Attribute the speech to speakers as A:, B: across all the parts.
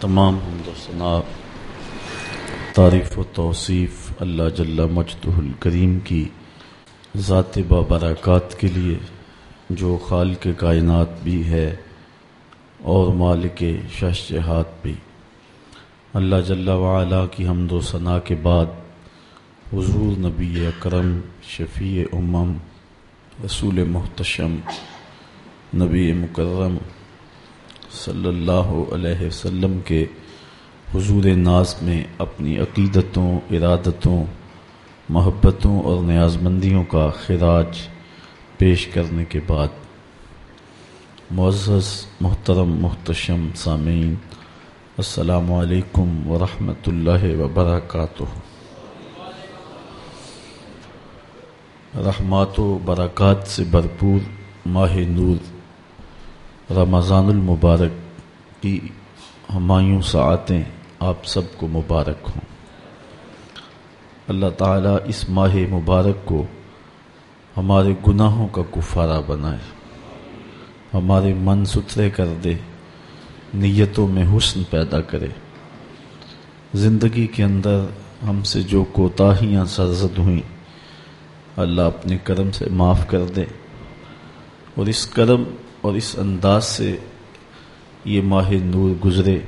A: تمام حمد و ثناء، تعریف و توصیف اللہ جل مجد الکریم کی ذات بابرکات کے لیے جو خال کے کائنات بھی ہے اور مالک شش جہات بھی۔ اللہ جل وعلا کی حمد و ثناء کے بعد حضور نبی اکرم، شفیع امم، رسول محتشم نبی مکرم صلی اللہ علیہ وسلم کے حضور ناز میں اپنی عقیدتوں، ارادتوں، محبتوں اور نیاز مندیوں کا خراج پیش کرنے کے بعد معزز، محترم، محتشم، سامعین، السلام علیکم ورحمۃ اللہ وبرکاتہ۔ رحمات و برکات سے بھرپور ماہ نور رمضان المبارک کی ہمایوں ساعتیں آپ سب کو مبارک ہوں۔ اللہ تعالیٰ اس ماہ مبارک کو ہمارے گناہوں کا کفارہ بنائے۔ ہمارے من ستھرے کر دے، نیتوں میں حسن پیدا کرے۔ زندگی کے اندر ہم سے جو کوتاہیاں سرزد ہوئیں، اللہ اپنے کرم سے معاف کر دے۔ اور اس کرم اور اس انداز سے یہ ماہ نور گزرے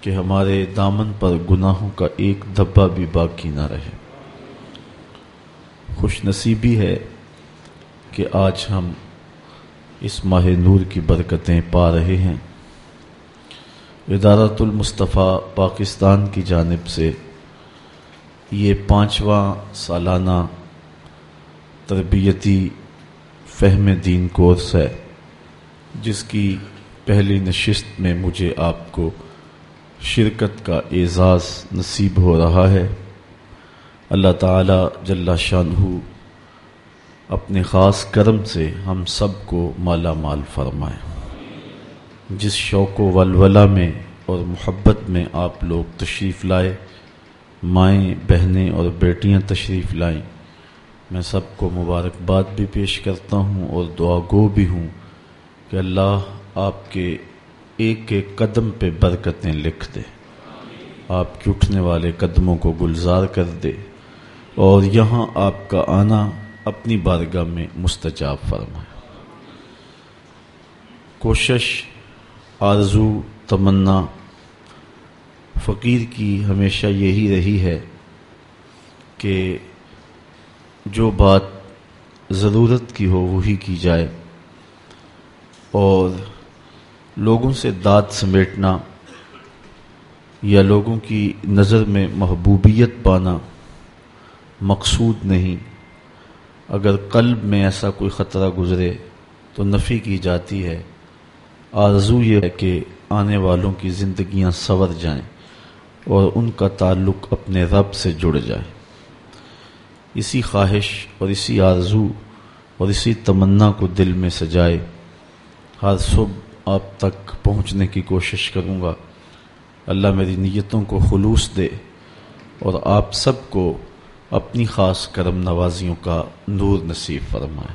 A: کہ ہمارے دامن پر گناہوں کا ایک دھبا بھی باقی نہ رہے۔ خوش نصیبی ہے کہ آج ہم اس ماہ نور کی برکتیں پا رہے ہیں۔ ادارت المصطفیٰ پاکستان کی جانب سے یہ پانچواں سالانہ تربیتی فہم دین کورس ہے۔ جس کی پہلی نشست میں مجھے آپ کو شرکت کا اعزاز نصیب ہو رہا ہے۔ اللہ تعالی جل شانہ اپنے خاص کرم سے ہم سب کو مالا مال فرمائے۔ جس شوق و ولولہ میں اور محبت میں آپ لوگ تشریف لائے، مائیں، بہنیں اور بیٹیاں تشریف لائیں، میں سب کو مبارکباد بھی پیش کرتا ہوں اور دعا گو بھی ہوں۔ کہ اللہ آپ کے ایک ایک قدم پہ برکتیں لکھ دے۔ آپ کے اٹھنے والے قدموں کو گلزار کر دے اور یہاں آپ کا آنا اپنی بارگاہ میں مستجاب فرمائے۔ کوشش، آرزو، تمنا، فقیر کی ہمیشہ یہی رہی ہے کہ جو بات ضرورت کی ہو وہی کی جائے۔ اور لوگوں سے داد سمیٹنا یا لوگوں کی نظر میں محبوبیت پانا مقصود نہیں۔ اگر قلب میں ایسا کوئی خطرہ گزرے تو نفی کی جاتی ہے۔ آرزو یہ ہے کہ آنے والوں کی زندگیاں سور جائیں اور ان کا تعلق اپنے رب سے جڑ جائے۔ اسی خواہش اور اسی آرزو اور اسی تمنا کو دل میں سجائے۔ ہر صبح آپ تک پہنچنے کی کوشش کروں گا۔ اللہ میری نیتوں کو خلوص دے اور آپ سب کو اپنی خاص کرم نوازیوں کا نور نصیب فرمائے۔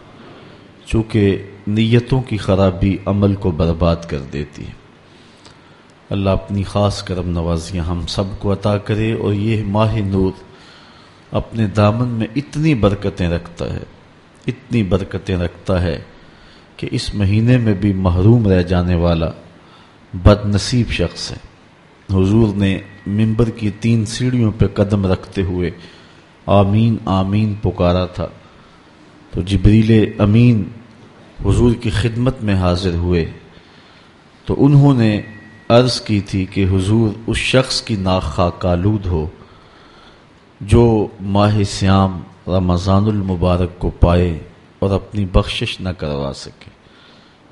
A: چونکہ نیتوں کی خرابی عمل کو برباد کر دیتی ہے۔ اللہ اپنی خاص کرم نوازیاں ہم سب کو عطا کرے اور یہ ماہ نور اپنے دامن میں اتنی برکتیں رکھتا ہے، اتنی برکتیں رکھتا ہے کہ اس مہینے میں بھی محروم رہ جانے والا بد نصیب شخص ہے۔ حضور نے ممبر کی تین سیڑھیوں پہ قدم رکھتے ہوئے آمین آمین پکارا تھا۔ تو جبریل امین حضور کی خدمت میں حاضر ہوئے۔ تو انہوں نے عرض کی تھی کہ حضور اس شخص کی ناخا کالود ہو جو ماہ سیام رمضان المبارک کو پائے۔ اور اپنی بخشش نہ کروا سکے۔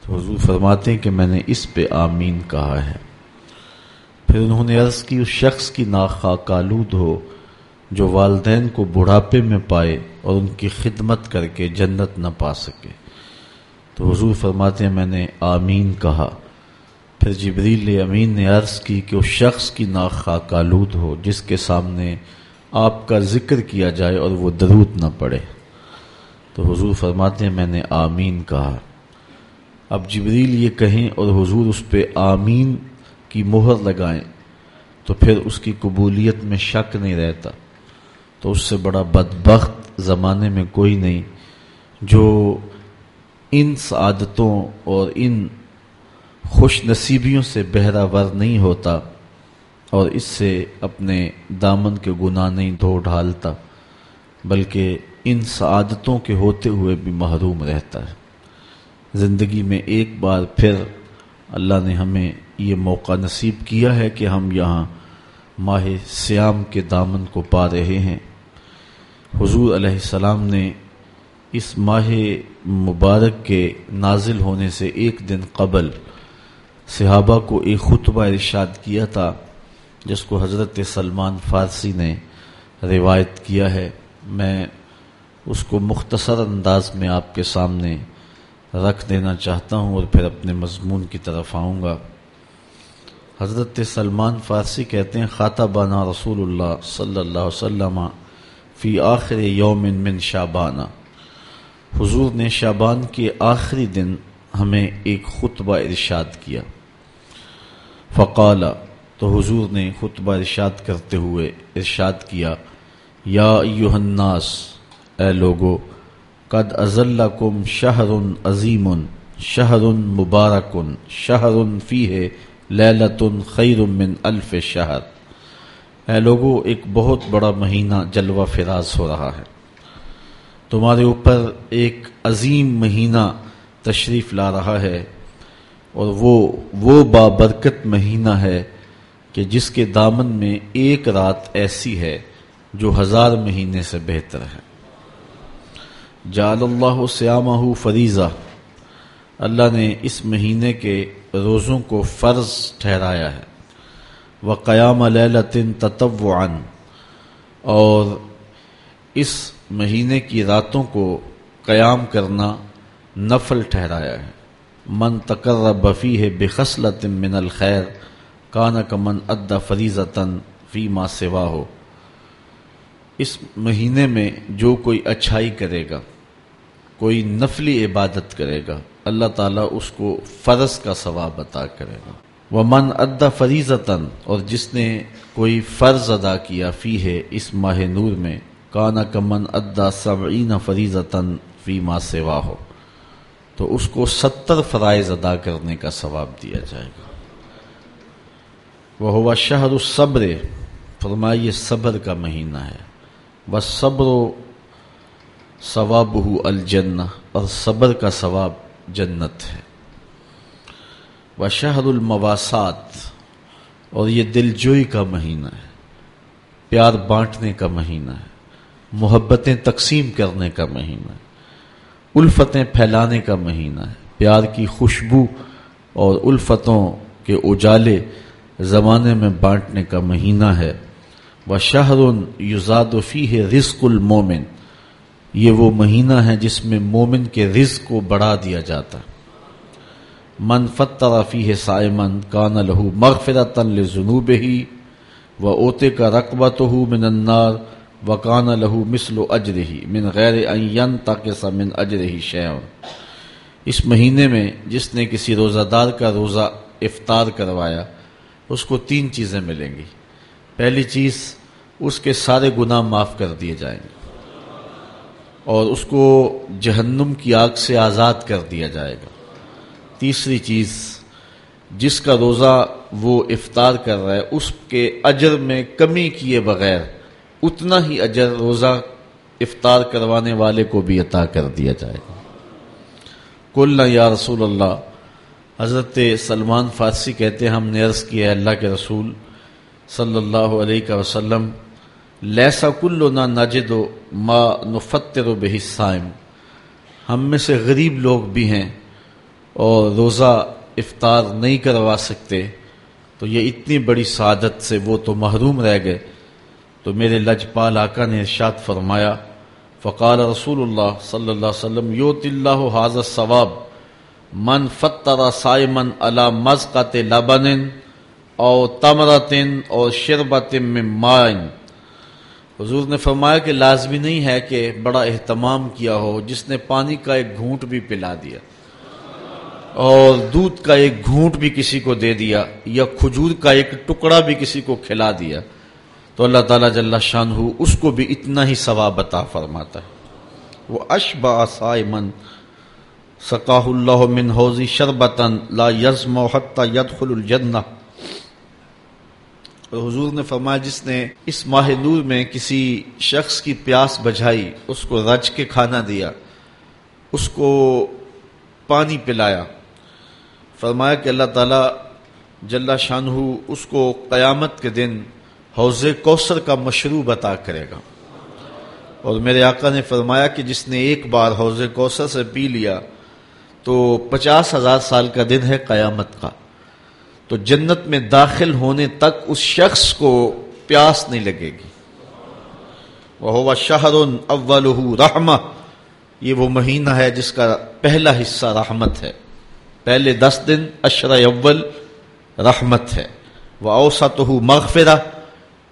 A: تو حضور فرماتے ہیں کہ میں نے اس پہ آمین کہا ہے۔ پھر انہوں نے عرض کی، اس شخص کی ناخا کالود ہو جو والدین کو بڑھاپے میں پائے اور ان کی خدمت کر کے جنت نہ پا سکے۔ تو حضور فرماتے ہیں، میں نے آمین کہا۔ پھر جبریل امین نے عرض کی کہ اس شخص کی ناخا کالود ہو جس کے سامنے آپ کا ذکر کیا جائے اور وہ درود نہ پڑے۔ تو حضور فرماتے ہیں، میں نے آمین کہا۔ اب جبریل یہ کہیں اور حضور اس پہ آمین کی مہر لگائیں، تو پھر اس کی قبولیت میں شک نہیں رہتا۔ تو اس سے بڑا بدبخت زمانے میں کوئی نہیں، جو ان سعادتوں اور ان خوش نصیبیوں سے بہراور نہیں ہوتا اور اس سے اپنے دامن کے گناہ نہیں دھو ڈھالتا، بلکہ ان سعادتوں کے ہوتے ہوئے بھی محروم رہتا ہے۔ زندگی میں ایک بار پھر اللہ نے ہمیں یہ موقع نصیب کیا ہے کہ ہم یہاں ماہ سیام کے دامن کو پا رہے ہیں۔ حضور علیہ السلام نے اس ماہ مبارک کے نازل ہونے سے ایک دن قبل صحابہ کو ایک خطبہ ارشاد کیا تھا، جس کو حضرت سلمان فارسی نے روایت کیا ہے۔ میں اس کو مختصر انداز میں آپ کے سامنے رکھ دینا چاہتا ہوں اور پھر اپنے مضمون کی طرف آؤں گا۔ حضرت سلمان فارسی کہتے ہیں خاطبانہ رسول اللہ صلی اللہ علیہ وسلم فی آخر یوم من شابانہ حضور نے شابان کے آخری دن ہمیں ایک خطبہ ارشاد کیا۔ فقال، تو حضور نے خطبہ ارشاد کرتے ہوئے ارشاد کیا، یا الناس اے لوگو، قد ازلکم شہر عظیم، شہر مبارکن شہر فی ہے لیلت خیر من الف شہر۔ اے لوگو، ایک بہت بڑا مہینہ جلوہ فراز ہو رہا ہے۔ تمہارے اوپر ایک عظیم مہینہ تشریف لا رہا ہے اور وہ وہ بابرکت مہینہ ہے کہ جس کے دامن میں ایک رات ایسی ہے جو ہزار مہینے سے بہتر ہے۔ جال اللہ سیامہ فریضہ۔ اللہ نے اس مہینے کے روزوں کو فرض ٹھہرایا ہے۔ وہ قیام لطن تطوعن اور اس مہینے کی راتوں کو قیام کرنا نفل ٹھہرایا ہے۔ من تقرر بفی ہے بخصلت من الخیر، کان من ادا فریضتاً فی ما سوا ہو اس مہینے میں جو کوئی اچھائی کرے گا۔ کوئی نفلی عبادت کرے گا، اللہ تعالیٰ اس کو فرض کا ثواب عطا کرے گا۔ وہ من ادا فریضتاً اور جس نے کوئی فرض ادا کیا فی ہے اس ماہ نور میں، کانا کمن ادا سبعین فریضتاً فی ما سوا ہو تو اس کو ستر فرائض ادا کرنے کا ثواب دیا جائے گا۔ وہ ہوا شہر الصبر، فرمائیے صبر کا مہینہ ہے۔ وہ صبر و ثواب الجن اور صبر کا ثواب جنت ہے۔ وہ شہر المواسات، اور یہ دل جوئی کا مہینہ ہے، پیار بانٹنے کا مہینہ ہے، محبتیں تقسیم کرنے کا مہینہ ہے، الفتیں پھیلانے کا مہینہ ہے۔ پیار کی خوشبو اور الفتوں کے اجالے زمانے میں بانٹنے کا مہینہ ہے۔ وہ شہر یوزاد فی ہے رزق المومن یہ وہ مہینہ ہے جس میں مومن کے رزق کو بڑھا دیا جاتا۔ من فتح فی ہے سائمن کان لہو مغفرت جنوب ہی وہ اوتے کا رقبہ تو ہوں من النار وکان لہو مسل و اجرہی من غیر این تاکہ من اجرہی شیون اس مہینے میں جس نے کسی روزہ دار کا روزہ افطار کروایا، اس کو تین چیزیں ملیں گی۔ پہلی چیز، اس کے سارے گناہ معاف کر دیے جائیں گے۔ اور اس کو جہنم کی آگ سے آزاد کر دیا جائے گا۔ تیسری چیز، جس کا روزہ وہ افطار کر رہا ہے، اس کے اجر میں کمی کیے بغیر اتنا ہی اجر روزہ افطار کروانے والے کو بھی عطا کر دیا جائے گا۔ کل یا رسول اللہ، حضرت سلمان فارسی کہتے ہیں، ہم نے عرض کیا اللہ کے رسول صلی اللہ علیہ وسلم لیسا کل نہ ناجد و ما نفتر و بحسائم ہم میں سے غریب لوگ بھی ہیں اور روزہ افطار نہیں کروا سکتے، تو یہ اتنی بڑی سعادت سے وہ تو محروم رہ گئے۔ تو میرے لجپال آقا نے ارشاد فرمایا، فقال رسول اللہ صلی اللہ علیہ وسلم، یوت اللہ حاضر ثواب من فتر سائمن علا مزقت لبن او تمرتن اور شربت من مائن حضور نے فرمایا کہ لازمی نہیں ہے کہ بڑا اہتمام کیا ہو، جس نے پانی کا ایک گھونٹ بھی پلا دیا اور دودھ کا ایک گھونٹ بھی کسی کو دے دیا یا کھجور کا ایک ٹکڑا بھی کسی کو کھلا دیا، تو اللہ تعالیٰ جل شان ہو اس کو بھی اتنا ہی ثواب عطا فرماتا ہے۔ وہ اشبا سائمن سقاہ اللہ من حوزی شربتن لا یزم حتی یدخل الجنہ۔ حضور نے فرمایا جس نے اس ماہ نور میں کسی شخص کی پیاس بجھائی، اس کو رج کے کھانا دیا، اس کو پانی پلایا۔ فرمایا کہ اللہ تعالی جل شان اس کو قیامت کے دن حوض کوثر کا مشروب عطا کرے گا۔ اور میرے آقا نے فرمایا کہ جس نے ایک بار حوض کوثر سے پی لیا، تو پچاس ہزار سال کا دن ہے قیامت کا۔ تو جنت میں داخل ہونے تک اس شخص کو پیاس نہیں لگے گی۔ وہ شہر اول رحمہ یہ وہ مہینہ ہے جس کا پہلا حصہ رحمت ہے۔ پہلے دس دن اشر اول رحمت ہے۔ وہ اوسط مغفرہ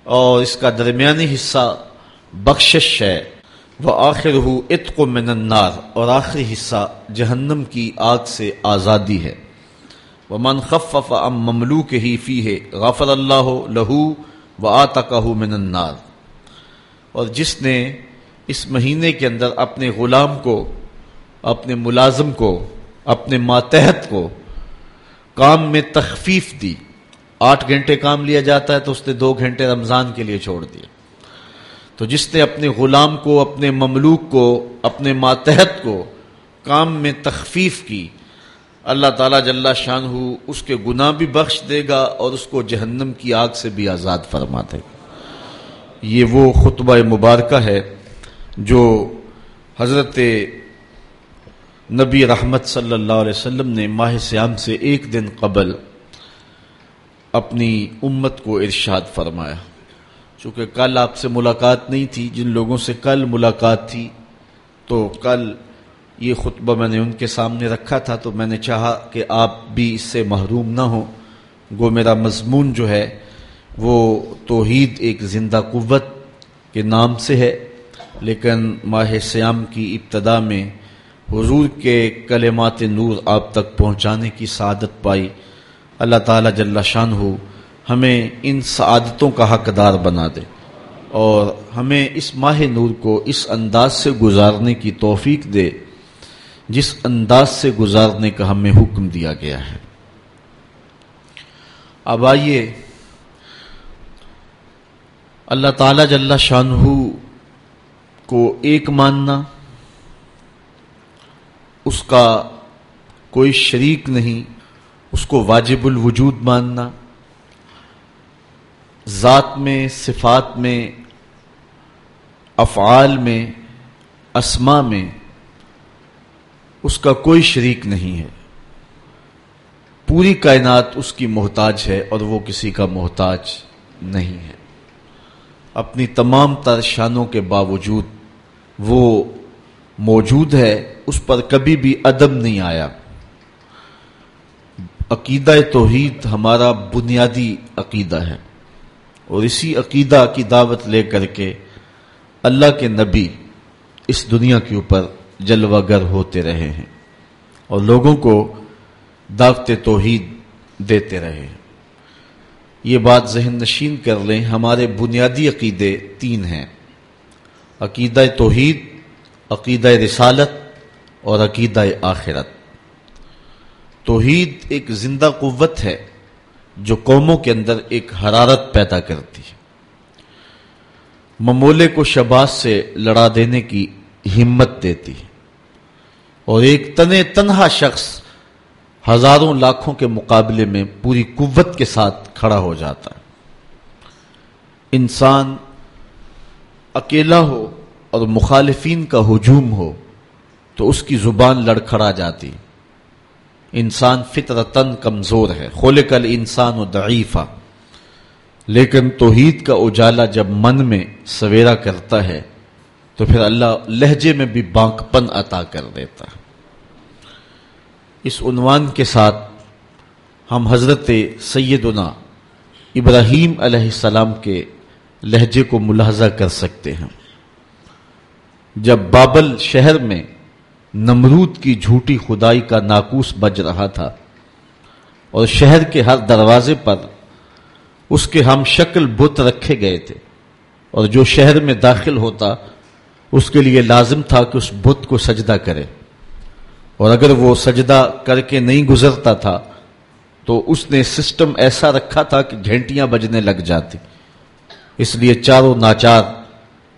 A: اور اس کا درمیانی حصہ بخشش ہے۔ وہ آخر ہو من النار۔ اور آخری حصہ جہنم کی آگ سے آزادی ہے۔ وہ من ام مملو کے ہی فی ہے غافر اللہ لہو و آتا من النار۔ اور جس نے اس مہینے کے اندر اپنے غلام کو، اپنے ملازم کو، اپنے ماتحت کو کام میں تخفیف دی، آٹھ گھنٹے کام لیا جاتا ہے تو اس نے دو گھنٹے رمضان کے لیے چھوڑ دیے تو جس نے اپنے غلام کو، اپنے مملوک کو، اپنے ماتحت کو کام میں تخفیف کی اللہ تعالیٰ جل شان ہو اس کے گناہ بھی بخش دے گا اور اس کو جہنم کی آگ سے بھی آزاد فرما دے گا یہ وہ خطبہ مبارکہ ہے جو حضرت نبی رحمت صلی اللہ علیہ وسلم نے ماہ سیام سے ایک دن قبل اپنی امت کو ارشاد فرمایا۔ چونکہ کل آپ سے ملاقات نہیں تھی، جن لوگوں سے کل ملاقات تھی، تو کل یہ خطبہ میں نے ان کے سامنے رکھا تھا تو میں نے چاہا کہ آپ بھی اس سے محروم نہ ہوں۔ گو میرا مضمون جو ہے وہ توحید ایک زندہ قوت کے نام سے ہے، لیکن ماہ سیام کی ابتدا میں حضور کے کلمات نور آپ تک پہنچانے کی سعادت پائی۔ اللہ تعالی جل شان ہو ہمیں ان سعادتوں کا حقدار بنا دے اور ہمیں اس ماہ نور کو اس انداز سے گزارنے کی توفیق دے۔ جس انداز سے گزارنے کا ہمیں حکم دیا گیا ہے۔ اب آئیے۔ اللہ تعالی جل شاہ کو ایک ماننا، اس کا کوئی شریک نہیں، اس کو واجب الوجود ماننا۔ ذات میں، صفات میں، افعال میں اسما میں اس کا کوئی شریک نہیں ہے۔ پوری کائنات اس کی محتاج ہے اور وہ کسی کا محتاج نہیں ہے۔ اپنی تمام تر شانوں کے باوجود وہ موجود ہے، اس پر کبھی بھی ادب نہیں آیا۔ عقیدہ توحید ہمارا بنیادی عقیدہ ہے۔ اور اسی عقیدہ کی دعوت لے کر کے اللہ کے نبی اس دنیا کے اوپر جلوہ گر ہوتے رہے ہیں اور لوگوں کو دعوت توحید دیتے رہے ہیں۔ یہ بات ذہن نشین کر لیں، ہمارے بنیادی عقیدے تین ہیں۔ عقیدہ توحید، عقیدہ رسالت اور عقیدہ آخرت۔ توحید ایک زندہ قوت ہے جو قوموں کے اندر ایک حرارت پیدا کرتی ہے۔ ممولے کو شباز سے لڑا دینے کی ہمت دیتی ہے۔ اور ایک تنے تنہا شخص ہزاروں لاکھوں کے مقابلے میں پوری قوت کے ساتھ کھڑا ہو جاتا ہے۔ انسان اکیلا ہو اور مخالفین کا ہجوم ہو تو اس کی زبان لڑکھڑا جاتی۔ انسان فطرتن کمزور ہے۔ خول کل انسان و دعیفہ لیکن توحید کا اجالا جب من میں سویرا کرتا ہے تو پھر اللہ لہجے میں بھی بانک پن عطا کر دیتا۔ اس عنوان کے ساتھ ہم حضرت سیدنا ابراہیم علیہ السلام کے لہجے کو ملاحظہ کر سکتے ہیں۔ جب بابل شہر میں نمرود کی جھوٹی خدائی کا ناکوس بج رہا تھا اور شہر کے ہر دروازے پر اس کے ہم شکل بت رکھے گئے تھے اور جو شہر میں داخل ہوتا اس کے لیے لازم تھا کہ اس بت کو سجدہ کرے۔ اور اگر وہ سجدہ کر کے نہیں گزرتا تھا، تو اس نے سسٹم ایسا رکھا تھا کہ گھنٹیاں بجنے لگ جاتی۔ اس لیے چاروں ناچار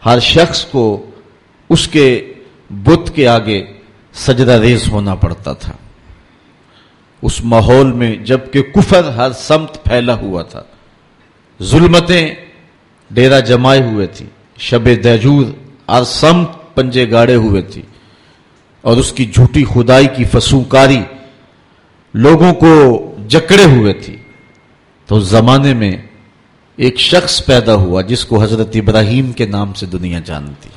A: ہر شخص کو اس کے بت کے آگے سجدہ ریز ہونا پڑتا تھا۔ اس ماحول میں جبکہ کفر ہر سمت پھیلا ہوا تھا۔ ظلمتیں ڈیرا جمائے ہوئے تھی شب دجور ہر سمت پنجے گاڑے ہوئے تھی۔ اور اس کی جھوٹی خدائی کی فسوکاری لوگوں کو جکڑے ہوئے تھی۔ تو زمانے میں ایک شخص پیدا ہوا جس کو حضرت ابراہیم کے نام سے دنیا جانتی۔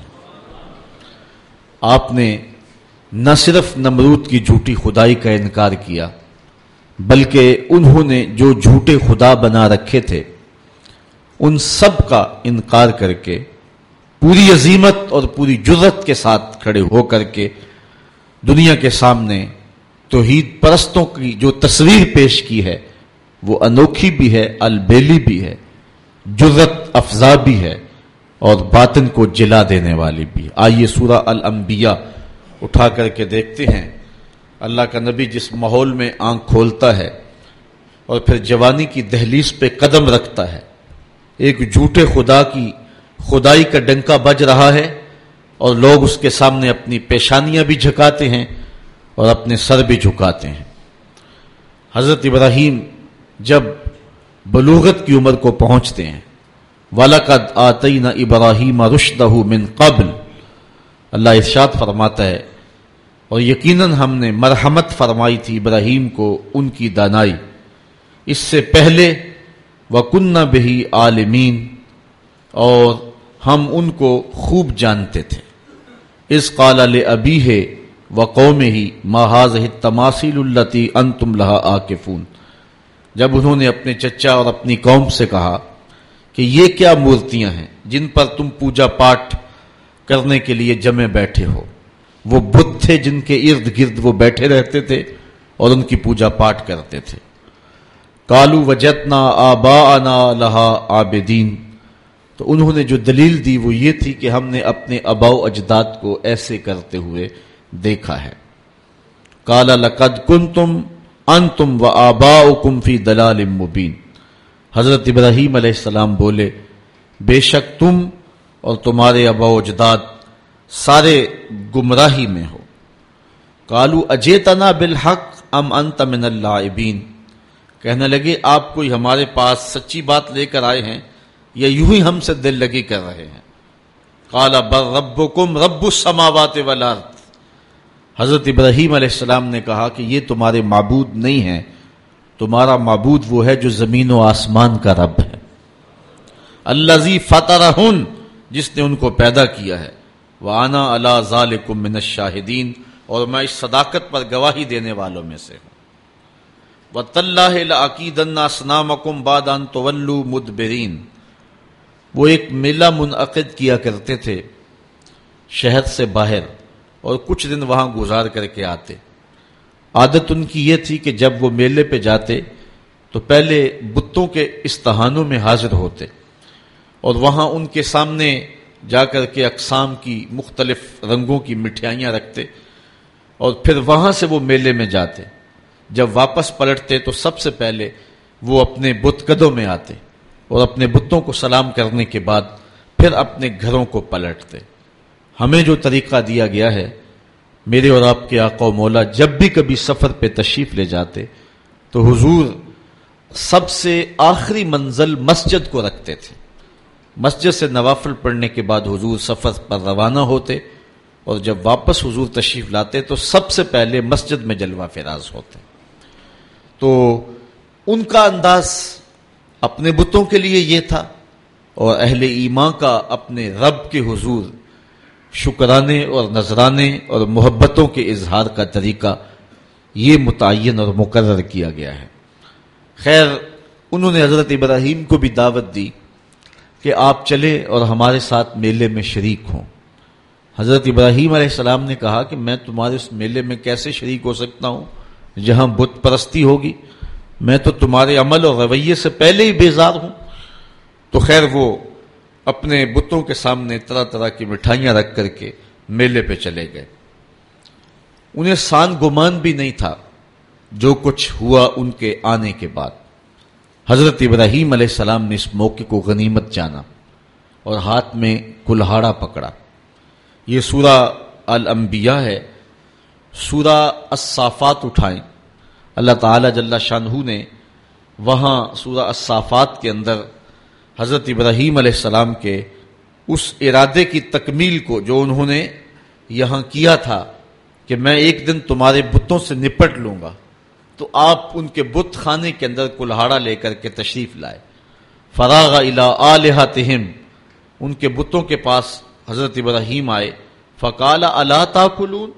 A: آپ نے نہ صرف نمرود کی جھوٹی خدائی کا انکار کیا، بلکہ انہوں نے جو جھوٹے خدا بنا رکھے تھے، ان سب کا انکار کر کے پوری عظیمت اور پوری جرت کے ساتھ کھڑے ہو کر کے دنیا کے سامنے توحید پرستوں کی جو تصویر پیش کی ہے، وہ انوکھی بھی ہے، البیلی بھی ہے جرت افزا بھی ہے اور باطن کو جلا دینے والی بھی۔ آئیے سورہ الانبیاء اٹھا کر کے دیکھتے ہیں۔ اللہ کا نبی جس ماحول میں آنکھ کھولتا ہے اور پھر جوانی کی دہلیز پہ قدم رکھتا ہے، ایک جھوٹے خدا کی خدائی کا ڈنکا بج رہا ہے اور لوگ اس کے سامنے اپنی پیشانیاں بھی جھکاتے ہیں اور اپنے سر بھی جھکاتے ہیں۔ حضرت ابراہیم جب بلوغت کی عمر کو پہنچتے ہیں، وَلَقَدْ آتَيْنَا إِبْرَاهِيمَ رُشْدَهُ مِنْ قَبْلِ۔ اللہ ارشاد فرماتا ہے، اور یقیناً ہم نے مرحمت فرمائی تھی ابراہیم کو ان کی دانائی۔ اس سے پہلے وَكُنَّ بِهِ عَالِمِينَ اور ہم ان کو خوب جانتے تھے۔ اس قال ابی ہے و قوم ہی محاذ تماسیل التی ان تم لہا آکفون۔ جب انہوں نے اپنے چچا اور اپنی قوم سے کہا کہ یہ کیا مورتیاں ہیں، جن پر تم پوجا پاٹ کرنے کے لیے جمے بیٹھے ہو۔ وہ بدھ تھے جن کے ارد گرد وہ بیٹھے رہتے تھے اور ان کی پوجا پاٹ کرتے تھے۔ کالو وجتنا آبا لہا آبدین تو انہوں نے جو دلیل دی وہ یہ تھی کہ ہم نے اپنے اباؤ اجداد کو ایسے کرتے ہوئے دیکھا ہے۔ کالا لقد کن تم ان تم و آبا کمفی دلال مبین۔ حضرت ابراہیم علیہ السلام بولے، بے شک تم اور تمہارے ابا اجداد سارے گمراہی میں ہو۔ کالو اجیتنا بالحق ام انت من اللہ کہنے لگے، آپ کوئی ہمارے پاس سچی بات لے کر آئے ہیں یا یوں ہی ہم سے دل لگی کر رہے ہیں۔ کالا بر رب کم رب السماوات والارض۔ حضرت ابراہیم علیہ السلام نے کہا کہ یہ تمہارے معبود نہیں ہے تمہارا معبود وہ ہے جو زمین و آسمان کا رب ہے۔ اللہ زی فتح جس نے ان کو پیدا کیا ہے۔ وہ آنا اللہ ظال من شاہدین اور میں اس صداقت پر گواہی دینے والوں میں سے ہوں۔ وہ طلّہ عقید سنام کم بادان تو مدبرین وہ ایک میلہ منعقد کیا کرتے تھے شہر سے باہر اور کچھ دن وہاں گزار کر کے آتے۔ عادت ان کی یہ تھی کہ جب وہ میلے پہ جاتے تو پہلے بتوں کے استحانوں میں حاضر ہوتے اور وہاں ان کے سامنے جا کر کے اقسام کی مختلف رنگوں کی مٹھائیاں رکھتے اور پھر وہاں سے وہ میلے میں جاتے۔ جب واپس پلٹتے تو سب سے پہلے وہ اپنے بت قدوں میں آتے۔ اور اپنے بتوں کو سلام کرنے کے بعد پھر اپنے گھروں کو پلٹتے۔ ہمیں جو طریقہ دیا گیا ہے، میرے اور آپ کے آقا و مولا جب بھی کبھی سفر پہ تشریف لے جاتے، تو حضور سب سے آخری منزل مسجد کو رکھتے تھے۔ مسجد سے نوافل پڑھنے کے بعد حضور سفر پر روانہ ہوتے اور جب واپس حضور تشریف لاتے، تو سب سے پہلے مسجد میں جلوہ فراز ہوتے۔ تو ان کا انداز اپنے بتوں کے لیے یہ تھا اور اہل ایمان کا اپنے رب کے حضور شکرانے اور نذرانے اور محبتوں کے اظہار کا طریقہ یہ متعین اور مقرر کیا گیا ہے۔ خیر، انہوں نے حضرت ابراہیم کو بھی دعوت دی کہ آپ چلے اور ہمارے ساتھ میلے میں شریک ہوں۔ حضرت ابراہیم علیہ السلام نے کہا کہ میں تمہارے اس میلے میں کیسے شریک ہو سکتا ہوں؟ جہاں بت پرستی ہوگی۔ میں تو تمہارے عمل اور رویے سے پہلے ہی بیزار ہوں۔ تو خیر وہ اپنے بتوں کے سامنے طرح طرح کی مٹھائیاں رکھ کر کے میلے پہ چلے گئے۔ انہیں سان گمان بھی نہیں تھا جو کچھ ہوا ان کے آنے کے بعد۔ حضرت ابراہیم علیہ السلام نے اس موقع کو غنیمت جانا اور ہاتھ میں کلہاڑا پکڑا۔ یہ سورہ الانبیاء ہے۔ سورہ الصافات اٹھائیں۔ اللہ تعالی جل شاہ نے وہاں سورہ الصافات کے اندر حضرت ابراہیم علیہ السلام کے اس ارادے کی تکمیل کو جو انہوں نے یہاں کیا تھا کہ میں ایک دن تمہارے بتوں سے نپٹ لوں گا، تو آپ ان کے بت خانے کے اندر کلہاڑا لے کر کے تشریف لائے۔ فراغ الا تہم ان کے بتوں کے پاس حضرت ابراہیم آئے۔ فقال اللہ تاکلون؟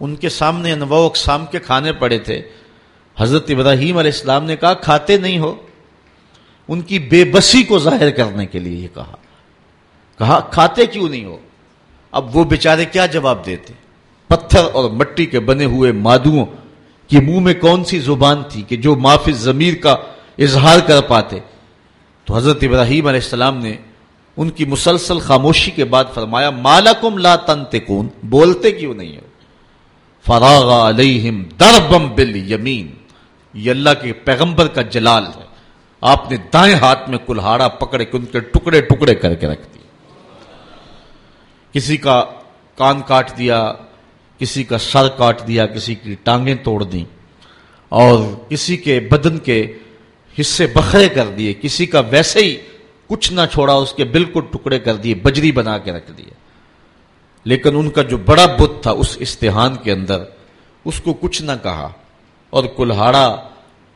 A: ان کے سامنے انواع اقسام کے کھانے پڑے تھے۔ حضرت ابراہیم علیہ السلام نے کہا، کھاتے نہیں ہو۔ ان کی بے بسی کو ظاہر کرنے کے لیے یہ کہا۔ کہا، کھاتے کیوں نہیں ہو؟ اب وہ بیچارے کیا جواب دیتے؟ پتھر اور مٹی کے بنے ہوئے مادوؤں کی منہ میں کون سی زبان تھی کہ جو معافی ضمیر کا اظہار کر پاتے؟ تو حضرت ابراہیم علیہ السلام نے ان کی مسلسل خاموشی کے بعد فرمایا، مالکم لا تنتقون بولتے کیوں نہیں ہو؟ فراغ علیہم دربم بل یمین یہ اللہ کے پیغمبر کا جلال ہے۔ آپ نے دائیں ہاتھ میں کلہاڑا پکڑے کے ان کے ٹکڑے ٹکڑے کر کے رکھ دیے۔ کسی کا کان کاٹ دیا، کسی کا سر کاٹ دیا، کسی کی ٹانگیں توڑ دیں اور کسی کے بدن کے حصے بکھرے کر دیے۔ کسی کا ویسے ہی کچھ نہ چھوڑا، اس کے بالکل ٹکڑے کر دیے، بجری بنا کے رکھ دیے۔ لیکن ان کا جو بڑا بت تھا اس استحان کے اندر، اس کو کچھ نہ کہا۔ اور کلہاڑا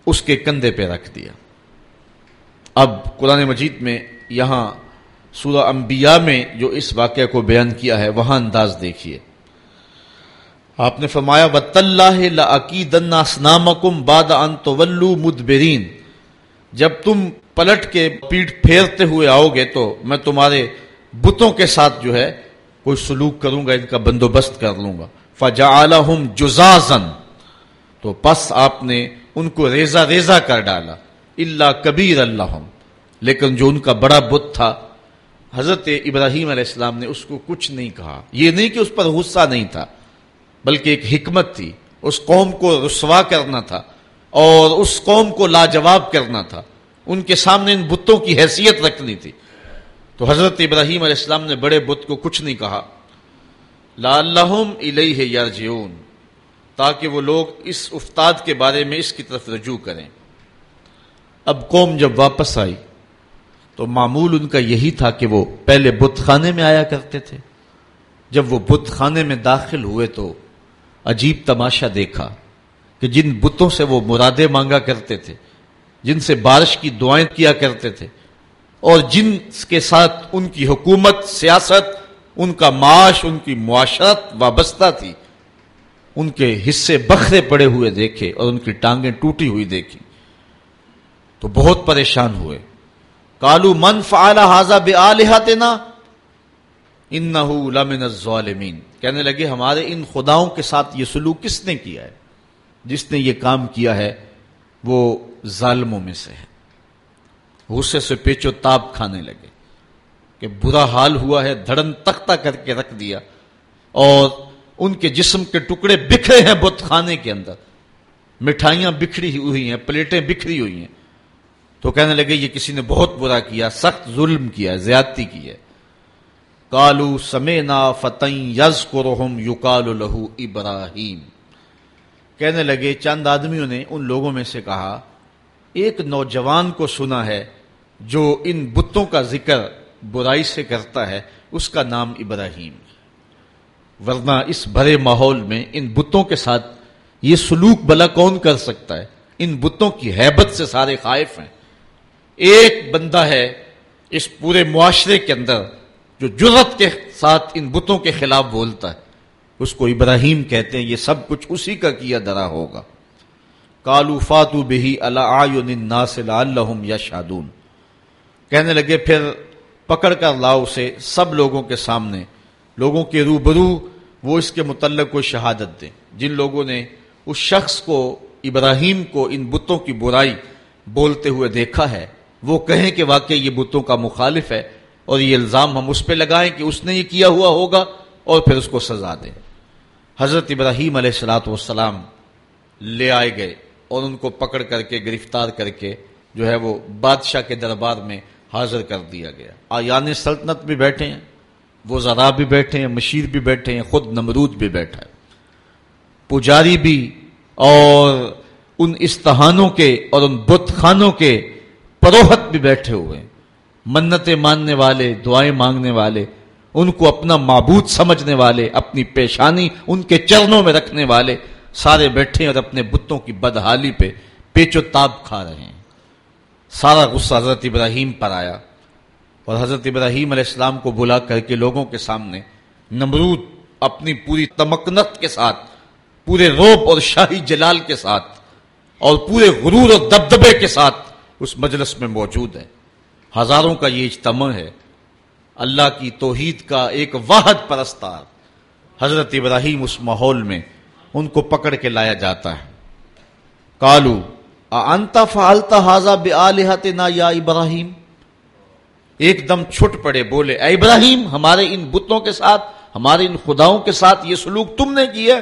A: اس کے کندھے پہ رکھ دیا۔ اب قرآن مجید میں یہاں سورہ انبیاء میں جو اس واقعہ کو بیان کیا ہے، وہاں انداز دیکھیے۔ آپ نے فرمایا وط اللہ کم باد ان تو مدبرین جب تم پلٹ کے پیٹ پھیرتے ہوئے آؤ گے تو میں تمہارے بتوں کے ساتھ جو ہے، کوئی سلوک کروں گا، ان کا بندوبست کر لوں گا۔ فجا جزازن تو پس آپ نے ان کو ریزا ریزا کر ڈالا۔ اللہ کبیر اللہ لیکن جو ان کا بڑا بت تھا، حضرت ابراہیم علیہ السلام نے اس کو کچھ نہیں کہا۔ یہ نہیں کہ اس پر غصہ نہیں تھا، بلکہ ایک حکمت تھی۔ اس قوم کو رسوا کرنا تھا اور اس قوم کو لاجواب کرنا تھا۔ ان کے سامنے ان بتوں کی حیثیت رکھنی تھی۔ تو حضرت ابراہیم علیہ السلام نے بڑے بت کو کچھ نہیں کہا۔ لا اللہ یارجیون تاکہ وہ لوگ اس افتاد کے بارے میں اس کی طرف رجوع کریں۔ اب قوم جب واپس آئی تو معمول ان کا یہی تھا کہ وہ پہلے بت خانے میں آیا کرتے تھے۔ جب وہ بت خانے میں داخل ہوئے تو عجیب تماشا دیکھا کہ جن بتوں سے وہ مرادیں مانگا کرتے تھے، جن سے بارش کی دعائیں کیا کرتے تھے، اور جن کے ساتھ ان کی حکومت، سیاست، ان کا معاش، ان کی معاشرت وابستہ تھی۔ ان کے حصے بکھرے پڑے ہوئے دیکھے اور ان کی ٹانگیں ٹوٹی ہوئی دیکھی تو بہت پریشان ہوئے۔ کالو من حاضہ بے آلحاتنا ان لمن الظالمین۔ کہنے لگے، ہمارے ان خداؤں کے ساتھ یہ سلوک کس نے کیا ہے؟ جس نے یہ کام کیا ہے، وہ ظالموں میں سے ہے۔ غصے سے پیچو تاب کھانے لگے کہ برا حال ہوا ہے، دھڑن تختہ کر کے رکھ دیا اور ان کے جسم کے ٹکڑے بکھرے ہیں بت خانے کے اندر۔ مٹھائیاں بکھری ہوئی ہیں، پلیٹیں بکھری ہوئی ہیں۔ تو کہنے لگے، یہ کسی نے بہت برا کیا، سخت ظلم کیا، زیادتی کی ہے۔ کالو سمینا فتح یز کو روحم یوکال لہو ابراہیم۔ کہنے لگے، چند آدمیوں نے ان لوگوں میں سے کہا، ایک نوجوان کو سنا ہے جو ان بتوں کا ذکر برائی سے کرتا ہے، اس کا نام ابراہیم۔ ورنہ اس بھرے ماحول میں ان بتوں کے ساتھ یہ سلوک بلا کون کر سکتا ہے؟ ان بتوں کی حیبت سے سارے خائف ہیں۔ ایک بندہ ہے اس پورے معاشرے کے اندر جو جرت کے ساتھ ان بتوں کے خلاف بولتا ہے۔ اس کو ابراہیم کہتے ہیں، یہ سب کچھ اسی کا کیا درا ہوگا۔ کالو فاتو بہی اللہ یا شادون کہنے لگے، پھر پکڑ کر لاؤ اسے سب لوگوں کے سامنے۔ لوگوں کے روبرو وہ اس کے متعلق کوئی شہادت دیں۔ جن لوگوں نے اس شخص کو، ابراہیم کو ان بتوں کی برائی بولتے ہوئے دیکھا ہے، وہ کہیں کہ واقعی یہ بتوں کا مخالف ہے اور یہ الزام ہم اس پہ لگائیں کہ اس نے یہ کیا ہوا ہوگا اور پھر اس کو سزا دیں۔ حضرت ابراہیم علیہ السلاۃ والسلام لے آئے گئے اور ان کو پکڑ کر کے، گرفتار کر کے جو ہے وہ بادشاہ کے دربار میں حاضر کر دیا گیا۔ آیان یعنی سلطنت بھی بیٹھے ہیں۔ وہ ذرا بھی بیٹھے ہیں، مشیر بھی بیٹھے ہیں، خود نمرود بھی بیٹھا ہے۔ پجاری بھی اور ان استحانوں کے اور ان بت خانوں کے پروہت بھی بیٹھے ہوئے ہیں۔ منتیں ماننے والے، دعائیں مانگنے والے، ان کو اپنا معبود سمجھنے والے، اپنی پیشانی ان کے چرنوں میں رکھنے والے سارے بیٹھے اور اپنے بتوں کی بدحالی پہ پیچ و تاب کھا رہے ہیں۔ سارا غصہ حضرت ابراہیم پر آیا۔ اور حضرت ابراہیم علیہ السلام کو بلا کر کے لوگوں کے سامنے نمرود اپنی پوری تمکنت کے ساتھ، پورے روب اور شاہی جلال کے ساتھ اور پورے غرور اور دبدبے کے ساتھ اس مجلس میں موجود ہے ہزاروں کا یہ اجتماع ہے۔ اللہ کی توحید کا ایک واحد پرستار۔ حضرت ابراہیم اس ماحول میں ان کو پکڑ کے لایا جاتا ہے۔ کالو انتا فالتا حاضا بے نا یا ابراہیم؟ ایک دم چھٹ پڑے بولے، اے ابراہیم، ہمارے ان بتوں کے ساتھ، ہمارے ان خداؤں کے ساتھ یہ سلوک تم نے کیا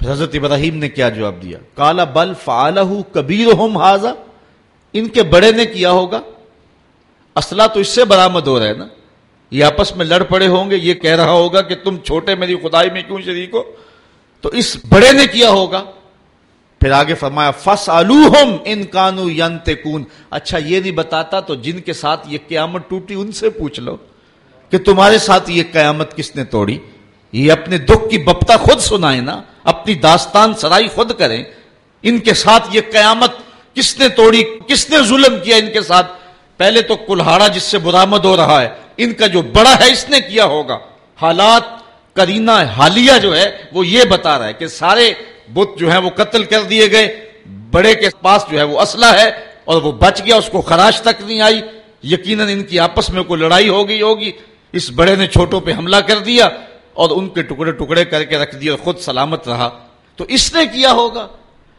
A: پھر حضرت ابراہیم نے کیا جواب دیا؟ کالا بل فعال کبیر ہوم حاضا ان کے بڑے نے کیا ہوگا؟ اسلحہ تو اس سے برامد ہو رہا ہے نا؟ یہ آپس میں لڑ پڑے ہوں گے، یہ کہہ رہا ہوگا کہ تم چھوٹے میری خدائی میں کیوں شریک ہو؟ تو اس بڑے نے کیا ہوگا؟ پھر آگے فرمایا فس آلو ان کانو کون اچھا یہ نہیں بتاتا تو جن کے ساتھ یہ قیامت ٹوٹی ان سے پوچھ لو کہ تمہارے ساتھ یہ قیامت کس نے توڑی؟ یہ اپنے دکھ کی بپتا خود سنائے نا، اپنی داستان سرائی خود کریں۔ ان کے ساتھ یہ قیامت کس نے توڑی؟ کس نے ظلم کیا ان کے ساتھ؟ پہلے تو کلہاڑا جس سے برامد ہو رہا ہے، ان کا جو بڑا ہے اس نے کیا ہوگا؟ حالات کرینا حالیہ جو ہے، وہ یہ بتا رہا ہے کہ سارے بت جو ہے وہ قتل کر دیے گئے، بڑے کے پاس جو ہے وہ اسلحہ ہے اور وہ بچ گیا، اس کو خراش تک نہیں آئی۔ یقیناً ان کی آپس میں کوئی لڑائی ہو گئی ہوگی۔ اس بڑے نے چھوٹوں پہ حملہ کر دیا اور ان کے ٹکڑے ٹکڑے کر کے رکھ دیا اور خود سلامت رہا۔ تو اس نے کیا ہوگا؟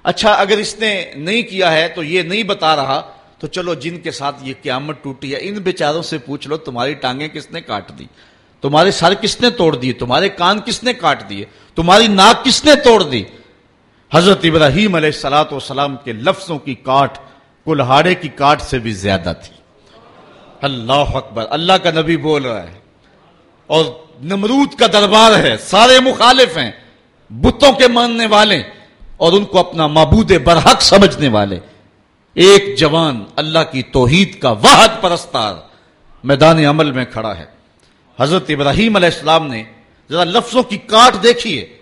A: اچھا اگر اس نے نہیں کیا ہے تو یہ نہیں بتا رہا۔ تو چلو، جن کے ساتھ یہ قیامت ٹوٹی ہے، ان بیچاروں سے پوچھ لو، تمہاری ٹانگیں کس نے کاٹ دی؟ تمہارے سر کس نے توڑ دیے تمہارے کان کس نے کاٹ دیے؟ تمہاری ناک کس نے توڑ دی؟ حضرت ابراہیم علیہ السلاۃ والسلام کے لفظوں کی کاٹ، کلہاڑے کی کاٹ سے بھی زیادہ تھی۔ اللہ اکبر، اللہ کا نبی بول رہا ہے۔ اور نمرود کا دربار ہے، سارے مخالف ہیں، بتوں کے ماننے والے اور ان کو اپنا معبود برحق سمجھنے والے۔ ایک جوان اللہ کی توحید کا واحد پرستار میدان عمل میں کھڑا ہے۔ حضرت ابراہیم علیہ السلام نے ذرا لفظوں کی کاٹ دیکھیے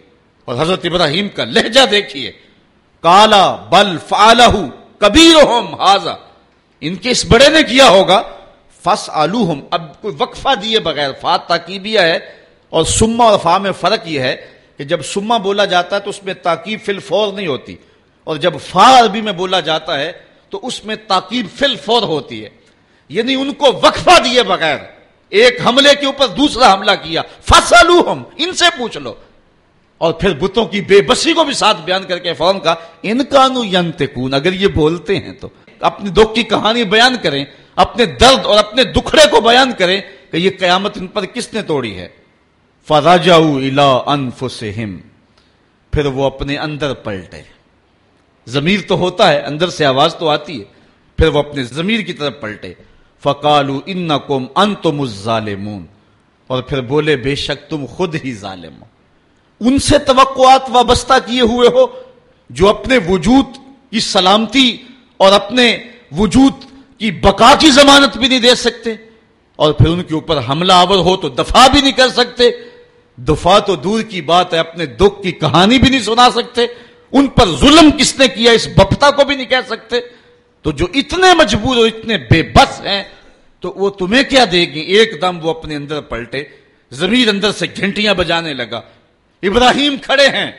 A: اور حضرت ابراہیم کا لہجہ دیکھیے۔ کالا بل فالہ کبیر ان کے اس بڑے نے کیا ہوگا؟ فس آلو اب کوئی وقفہ دیے بغیر فات تاکیبیہ ہے اور سما اور فا میں فرق یہ ہے کہ جب سما بولا جاتا ہے تو اس میں تاکیب فل فور نہیں ہوتی۔ اور جب فا عربی میں بولا جاتا ہے تو اس میں تاکیب فل فور ہوتی ہے۔ یعنی ان کو وقفہ دیے بغیر ایک حملے کے اوپر دوسرا حملہ کیا۔ فصلو ان سے پوچھ لو۔ اور پھر بتوں کی بے بسی کو بھی ساتھ بیان کر کے فون کا ان کانو ینتقون، اگر یہ بولتے ہیں تو۔ اپنی دکھ کی کہانی بیان کریں، اپنے درد اور اپنے دکھڑے کو بیان کریں کہ یہ قیامت ان پر کس نے توڑی ہے۔ فراجا الا انفسہم پھر وہ اپنے اندر پلٹے۔ ضمیر تو ہوتا ہے، اندر سے آواز تو آتی ہے، پھر وہ اپنے ضمیر کی طرف پلٹے۔ فکالو ان کم ان اور پھر بولے، بے شک تم خود ہی ظالم ہو۔ ان سے توقعات وابستہ کیے ہوئے ہو جو اپنے وجود کی سلامتی اور اپنے وجود کی بقا کی ضمانت بھی نہیں دے سکتے اور پھر ان کے اوپر حملہ آور ہو تو دفاع بھی نہیں کر سکتے۔ دفاع تو دور کی بات ہے، اپنے دکھ کی کہانی بھی نہیں سنا سکتے۔ ان پر ظلم کس نے کیا، اس بپتا کو بھی نہیں کہہ سکتے۔ تو جو اتنے مجبور اور اتنے بے بس ہیں، تو وہ تمہیں کیا دے گی؟ ایک دم وہ اپنے اندر پلٹے۔ زمین اندر سے گھنٹیاں بجانے لگا۔ ابراہیم کھڑے ہیں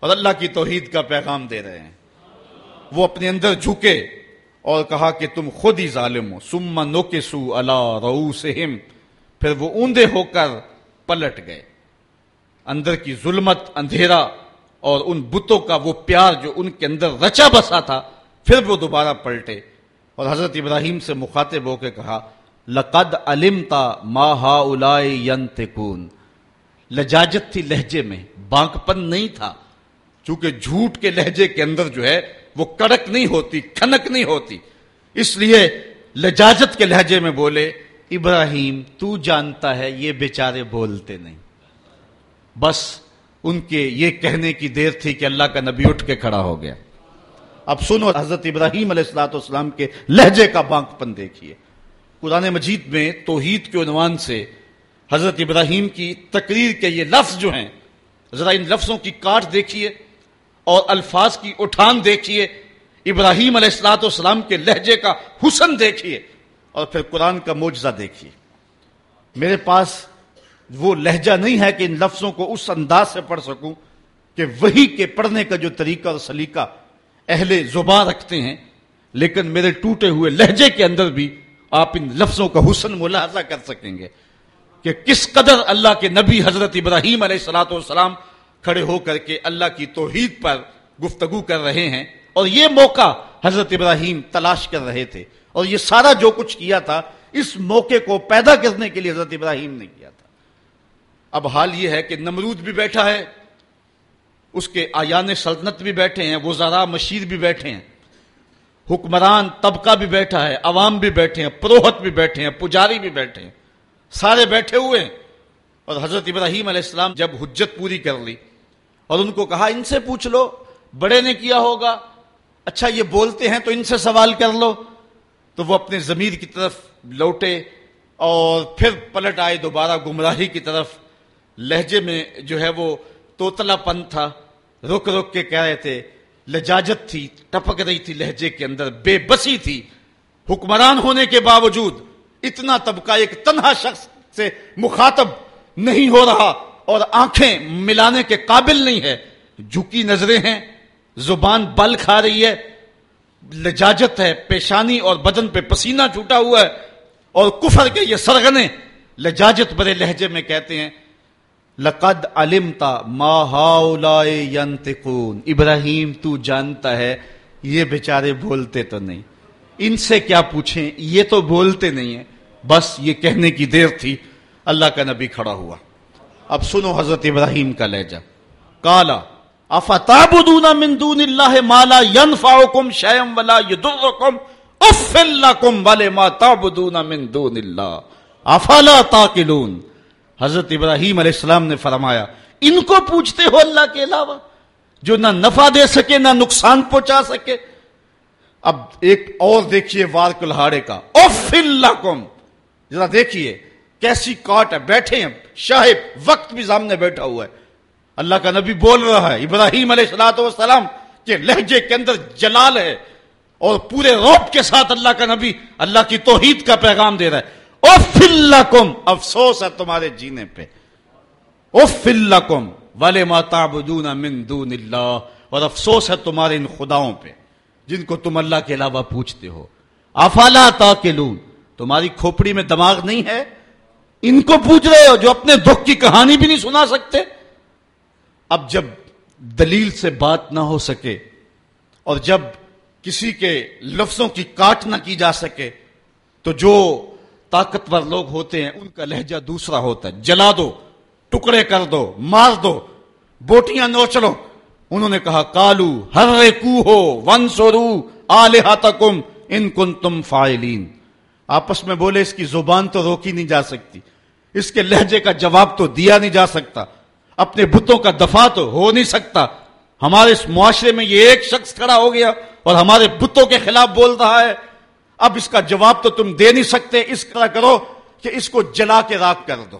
A: اور اللہ کی توحید کا پیغام دے رہے ہیں۔ وہ اپنے اندر جھکے اور کہا کہ تم خود ہی ظالم ہو۔ سما نو کے سو اللہ رو پھر وہ اوندے ہو کر پلٹ گئے۔ اندر کی ظلمت، اندھیرا اور ان بتوں کا وہ پیار جو ان کے اندر رچا بسا تھا، پھر وہ دوبارہ پلٹے۔ اور حضرت ابراہیم سے مخاطب ہو کے کہا، لقد علمتا ما ینتقون لجاجت تھی لہجے میں، بانک پن نہیں تھا۔ چونکہ جھوٹ کے لہجے کے اندر جو ہے، وہ کڑک نہیں ہوتی، کھنک نہیں ہوتی۔ اس لیے لجاجت کے لہجے میں بولے، ابراہیم، تو جانتا ہے یہ بیچارے بولتے نہیں۔ بس ان کے یہ کہنے کی دیر تھی کہ اللہ کا نبی اٹھ کے کھڑا ہو گیا۔ اب سنو، حضرت ابراہیم علیہ السلاۃ والسلام کے لہجے کا بانک پن دیکھیے۔ قرآن مجید میں توحید کے عنوان سے حضرت ابراہیم کی تقریر کے یہ لفظ جو ہیں، ذرا ان لفظوں کی کاٹ دیکھیے اور الفاظ کی اٹھان دیکھیے، ابراہیم علیہ السلاۃ والسلام کے لہجے کا حسن دیکھیے اور پھر قرآن کا معجزہ دیکھیے۔ میرے پاس وہ لہجہ نہیں ہے کہ ان لفظوں کو اس انداز سے پڑھ سکوں کہ وہی کے پڑھنے کا جو طریقہ اور سلیقہ اہل زباں رکھتے ہیں، لیکن میرے ٹوٹے ہوئے لہجے کے اندر بھی آپ ان لفظوں کا حسن ملاحظہ کر سکیں گے۔ کہ کس قدر اللہ کے نبی حضرت ابراہیم علیہ السلاۃ والسلام کھڑے ہو کر کے اللہ کی توحید پر گفتگو کر رہے ہیں اور یہ موقع حضرت ابراہیم تلاش کر رہے تھے اور یہ سارا جو کچھ کیا تھا، اس موقع کو پیدا کرنے کے لیے حضرت ابراہیم نے کیا تھا۔ اب حال یہ ہے کہ نمرود بھی بیٹھا ہے، اس کے آیان سلطنت بھی بیٹھے ہیں، وزراء مشیر بھی بیٹھے ہیں، حکمران طبقہ بھی بیٹھا ہے، عوام بھی بیٹھے ہیں، پروہت بھی بیٹھے ہیں، پجاری بھی بیٹھے ہیں۔ سارے بیٹھے ہوئے ہیں۔ اور حضرت ابراہیم علیہ السلام جب حجت پوری کر لی اور ان کو کہا، ان سے پوچھ لو، بڑے نے کیا ہوگا؟ اچھا یہ بولتے ہیں تو ان سے سوال کر لو۔ تو وہ اپنے ضمیر کی طرف لوٹے اور پھر پلٹ آئے دوبارہ گمراہی کی طرف۔ لہجے میں جو ہے وہ توتلا پن تھا، رک رک کے کہہ رہے تھے۔ لجاجت تھی، ٹپک رہی تھی لہجے کے اندر، بے بسی تھی۔ حکمران ہونے کے باوجود اتنا طبقہ، ایک تنہا شخص سے مخاطب نہیں ہو رہا اور آنکھیں ملانے کے قابل نہیں ہے۔ جھکی نظریں ہیں، زبان بل کھا رہی ہے، لجاجت ہے، پیشانی اور بدن پہ پسینہ چھوٹا ہوا ہے اور کفر کے یہ سرگنے لجاجت برے لہجے میں کہتے ہیں۔ لقد علمتا ما ہاؤلائے ینتقون ابراہیم، تو جانتا ہے، یہ بیچارے بولتے تو نہیں۔ ان سے کیا پوچھیں؟ یہ تو بولتے نہیں ہیں۔ بس یہ کہنے کی دیر تھی، اللہ کا نبی کھڑا ہوا۔ اب سنو حضرت ابراہیم کا لہجہ۔ کالا افتابدون من دون اللہ مالا ينفعكم شيئا ولا يضركم اف لكم ولما تعبدون من دون اللہ۔ افلا تاقلون حضرت ابراہیم علیہ السلام نے فرمایا، ان کو پوچھتے ہو اللہ کے علاوہ، جو نہ نفع دے سکے، نہ نقصان پہنچا سکے۔ اب ایک اور دیکھیے وار کلہاڑے کا۔ اوف لکم ذرا دیکھیے کیسی کاٹ ہے، بیٹھے ہیں۔ شاہب، وقت بھی سامنے بیٹھا ہوا ہے۔ اللہ کا نبی بول رہا ہے، ابراہیم علیہ السلاۃ والسلام کے لہجے کے اندر جلال ہے اور پورے روپ کے ساتھ اللہ کا نبی اللہ کی توحید کا پیغام دے رہا ہے۔ لکم، افسوس ہے تمہارے جینے پہ۔ اف لکم والے ماتا من دون اللہ اور افسوس ہے تمہارے ان خداؤں پہ جن کو تم اللہ کے علاوہ پوچھتے ہو۔ افالا تا تمہاری کھوپڑی میں دماغ نہیں ہے؟ ان کو پوچھ رہے ہو جو اپنے دکھ کی کہانی بھی نہیں سنا سکتے؟ اب جب دلیل سے بات نہ ہو سکے اور جب کسی کے لفظوں کی کاٹ نہ کی جا سکے، تو جو طاقتور لوگ ہوتے ہیں، ان کا لہجہ دوسرا ہوتا ہے۔ جلا دو، ٹکڑے کر دو، مار دو، بوٹیاں نوچ لو انہوں نے کہا کالو ہر کو ہو ون سورو آلحا تکم ان کن تم فائلین آپس میں بولے، اس کی زبان تو روکی نہیں جا سکتی۔ اس کے لہجے کا جواب تو دیا نہیں جا سکتا۔ اپنے بتوں کا دفاع تو ہو نہیں سکتا۔ ہمارے اس معاشرے میں یہ ایک شخص کھڑا ہو گیا اور ہمارے بتوں کے خلاف بول رہا ہے۔ اب اس کا جواب تو تم دے نہیں سکتے۔ اس طرح کرو کہ اس کو جلا کے راک کر دو۔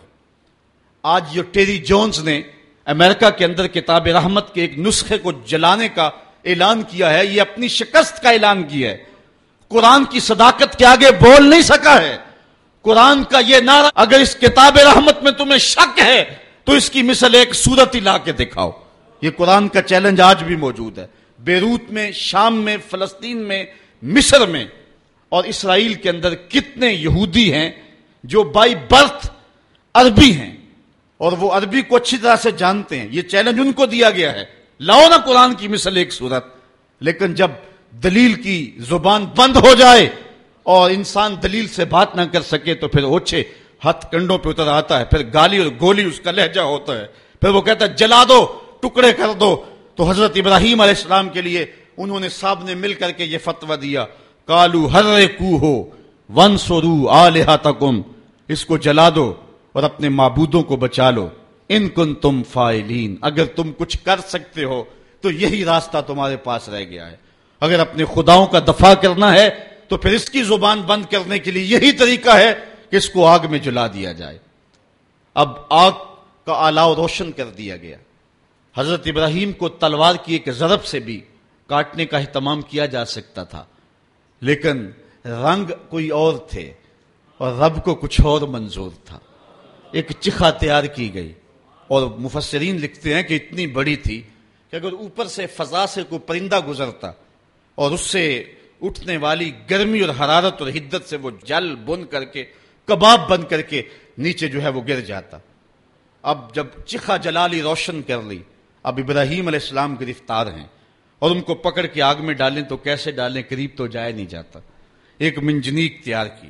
A: آج جو ٹیری جونز نے امریکہ کے اندر کتاب رحمت کے ایک نسخے کو جلانے کا اعلان کیا ہے۔ یہ اپنی شکست کا اعلان کیا ہے۔ قرآن کی صداقت کے آگے بول نہیں سکا ہے۔ قرآن کا یہ نعرہ، اگر اس کتاب رحمت میں تمہیں شک ہے، تو اس کی مثل ایک صورت ہی لا کے دکھاؤ۔ یہ قرآن کا چیلنج آج بھی موجود ہے۔ بیروت میں، شام میں، فلسطین میں، مصر میں۔ اور اسرائیل کے اندر کتنے یہودی ہیں جو بائی برتھ عربی ہیں۔ اور وہ عربی کو اچھی طرح سے جانتے ہیں۔ یہ چیلنج ان کو دیا گیا ہے۔ لاؤ نا قرآن کی مثل ایک صورت۔ لیکن جب دلیل کی زبان بند ہو جائے اور انسان دلیل سے بات نہ کر سکے تو پھر اوچھے ہاتھ کنڈوں پہ اتر آتا ہے، پھر گالی اور گولی اس کا لہجہ ہوتا ہے۔ پھر وہ کہتا ہے، جلا دو، ٹکڑے کر دو۔ تو حضرت ابراہیم علیہ السلام کے لیے انہوں نے سب نے مل کر کے یہ فتوا دیا کالو ہر کو ہو ون سورو آلحا تکم اس کو جلا دو اور اپنے معبودوں کو بچا لو۔ ان کن تم فائلین۔ اگر تم کچھ کر سکتے ہو تو یہی راستہ تمہارے پاس رہ گیا ہے۔ اگر اپنے خداؤں کا دفاع کرنا ہے تو پھر اس کی زبان بند کرنے کے لیے یہی طریقہ ہے کہ اس کو آگ میں جلا دیا جائے۔ اب آگ کا آلاؤ روشن کر دیا گیا۔ حضرت ابراہیم کو تلوار کی ایک ضرب سے بھی کاٹنے کا اہتمام کیا جا سکتا تھا۔ لیکن رنگ کوئی اور تھے اور رب کو کچھ اور منظور تھا۔ ایک چکھا تیار کی گئی اور مفسرین لکھتے ہیں کہ اتنی بڑی تھی کہ اگر اوپر سے فضا سے کوئی پرندہ گزرتا اور اس سے اٹھنے والی گرمی اور حرارت اور حدت سے وہ جل بن کر کے، کباب بن کر کے نیچے جو ہے وہ گر جاتا۔ اب جب چکھا جلالی روشن کر لی، اب ابراہیم علیہ السلام گرفتار ہیں۔ اور ان کو پکڑ کے آگ میں ڈالیں تو کیسے ڈالیں؟ قریب تو جایا نہیں جاتا۔ ایک منجنیک تیار کی۔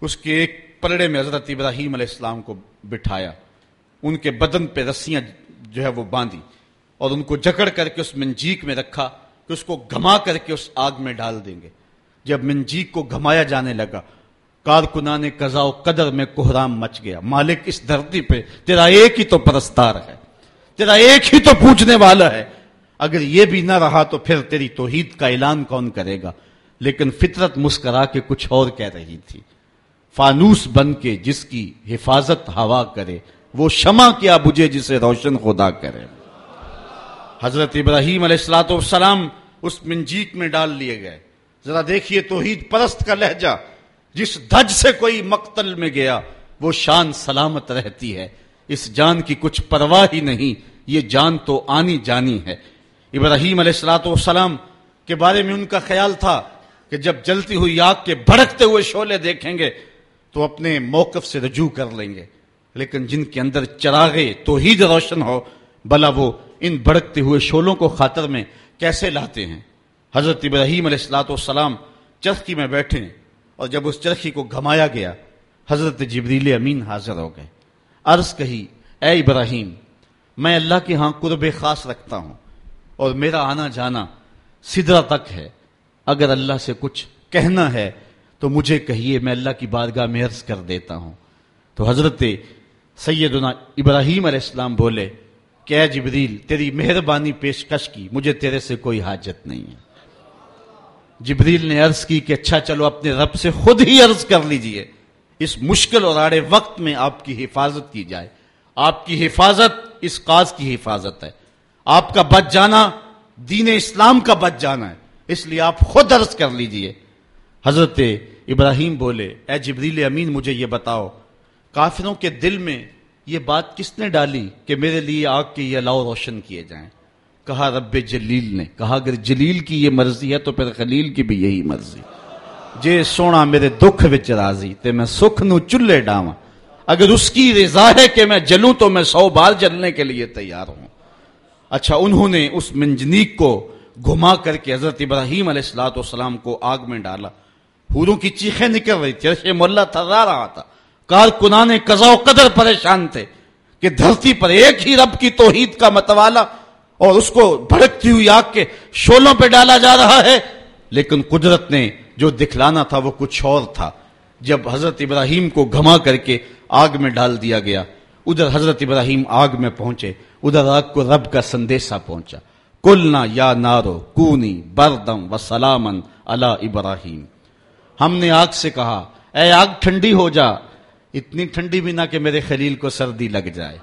A: اس کے ایک پلڑے میں حضرت ابراہیم علیہ السلام کو بٹھایا۔ ان کے بدن پہ رسیاں جو ہے وہ باندھی اور ان کو جکڑ کر کے اس منجیک میں رکھا۔ کہ اس کو گھما کر کے اس آگ میں ڈال دیں گے۔ جب منجیک کو گھمایا جانے لگا، کارکنان قضاء و قدر میں کوہرام مچ گیا۔ مالک اس دھرتی پہ، تیرا ایک ہی تو پرستار ہے، تیرا ایک ہی تو پوچھنے والا ہے۔ اگر یہ بھی نہ رہا تو پھر تیری توحید کا اعلان کون کرے گا؟ لیکن فطرت مسکرا کے کچھ اور کہہ رہی تھی۔ فانوس بن کے جس کی حفاظت ہوا کرے، وہ شمع کیا بجے جسے روشن خدا کرے۔ حضرت ابراہیم علیہ السلاۃ والسلام اس منجیک میں ڈال لیے گئے۔ ذرا دیکھیے توحید پرست کا لہجہ۔ جس دھج سے کوئی مقتل میں گیا، وہ شان سلامت رہتی ہے۔ اس جان کی کچھ پرواہ ہی نہیں، یہ جان تو آنی جانی ہے۔ ابراہیم علیہ السلاۃ والسلام کے بارے میں ان کا خیال تھا کہ جب جلتی ہوئی آگ کے بھڑکتے ہوئے شولے دیکھیں گے، تو اپنے موقف سے رجوع کر لیں گے۔ لیکن جن کے اندر چراغے تو روشن ہو، بلا وہ ان بڑکتے ہوئے شولوں کو خاطر میں کیسے لاتے ہیں؟ حضرت ابراہیم علیہ السلاۃ والسلام چرخی میں بیٹھے اور جب اس چرخی کو گھمایا گیا، حضرت جبریل امین حاضر ہو گئے۔ عرض کہی، اے ابراہیم، میں اللہ کے ہاں قرب خاص رکھتا ہوں اور میرا آنا جانا سدرا تک ہے۔ اگر اللہ سے کچھ کہنا ہے تو مجھے کہیے، میں اللہ کی بارگاہ میں عرض کر دیتا ہوں۔ تو حضرت سیدنا ابراہیم علیہ السلام بولے کہ اے جبریل، تیری مہربانی پیشکش کی، مجھے تیرے سے کوئی حاجت نہیں ہے۔ جبریل نے عرض کی کہ اچھا چلو اپنے رب سے خود ہی عرض کر لیجیے۔ اس مشکل اور آڑے وقت میں آپ کی حفاظت کی جائے۔ آپ کی حفاظت اس قاض کی حفاظت ہے۔ آپ کا بچ جانا، دین اسلام کا بچ جانا ہے۔ اس لیے آپ خود عرض کر لیجیے۔ حضرت ابراہیم بولے، اے جبریل امین، مجھے یہ بتاؤ، کافروں کے دل میں یہ بات کس نے ڈالی کہ میرے لیے آگ کے یہ الاؤ روشن کیے جائیں؟ کہا رب جلیل نے۔ کہا اگر جلیل کی یہ مرضی ہے تو پھر خلیل کی بھی یہی مرضی۔ جے سونا میرے دکھ وچ راضی، تے میں سکھ نو چلے ڈاواں۔ اگر اس کی رضا ہے کہ میں جلوں تو میں سو بار جلنے کے لیے تیار ہوں۔ اچھا انہوں نے اس منجنیک کو گھما کر کے حضرت ابراہیم علیہ السلاۃ والسلام کو آگ میں ڈالا۔ ہوروں کی چیخیں نکل رہی تھی مولا تھرا رہا تھا۔ کارکنان قضا و قدر پریشان تھے کہ دھرتی پر ایک ہی رب کی توحید کا متوالا اور اس کو بھڑکتی ہوئی آگ کے شولوں پہ ڈالا جا رہا ہے۔ لیکن قدرت نے جو دکھلانا تھا وہ کچھ اور تھا۔ جب حضرت ابراہیم کو گھما کر کے آگ میں ڈال دیا گیا، ادھر حضرت ابراہیم آگ میں پہنچے، ادھر آگ کو رب کا سندیشہ پہنچا۔ کلنا یا نارو کونی بردم و سلامن اللہ ابراہیم۔ ہم نے آگ سے کہا، اے آگ ٹھنڈی ہو جا اتنی ٹھنڈی بھی نہ کہ میرے خلیل کو سردی لگ جائے۔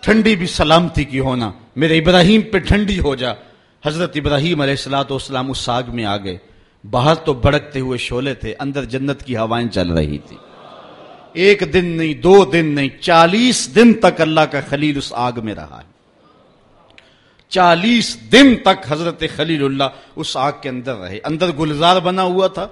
A: ٹھنڈی بھی سلامتی کی ہونا، میرے ابراہیم پہ ٹھنڈی ہو جا۔ حضرت ابراہیم علیہ السلاۃ والسلام اس آگ میں آ گئے۔ باہر تو بڑکتے ہوئے شولے تھے، اندر جنت کی ہوائیں چل رہی تھی۔ ایک دن نہیں، دو دن نہیں، چالیس دن تک اللہ کا خلیل اس آگ میں رہا ہے۔ چالیس دن تک حضرت خلیل اللہ اس آگ کے اندر رہے۔ اندر گلزار بنا ہوا تھا،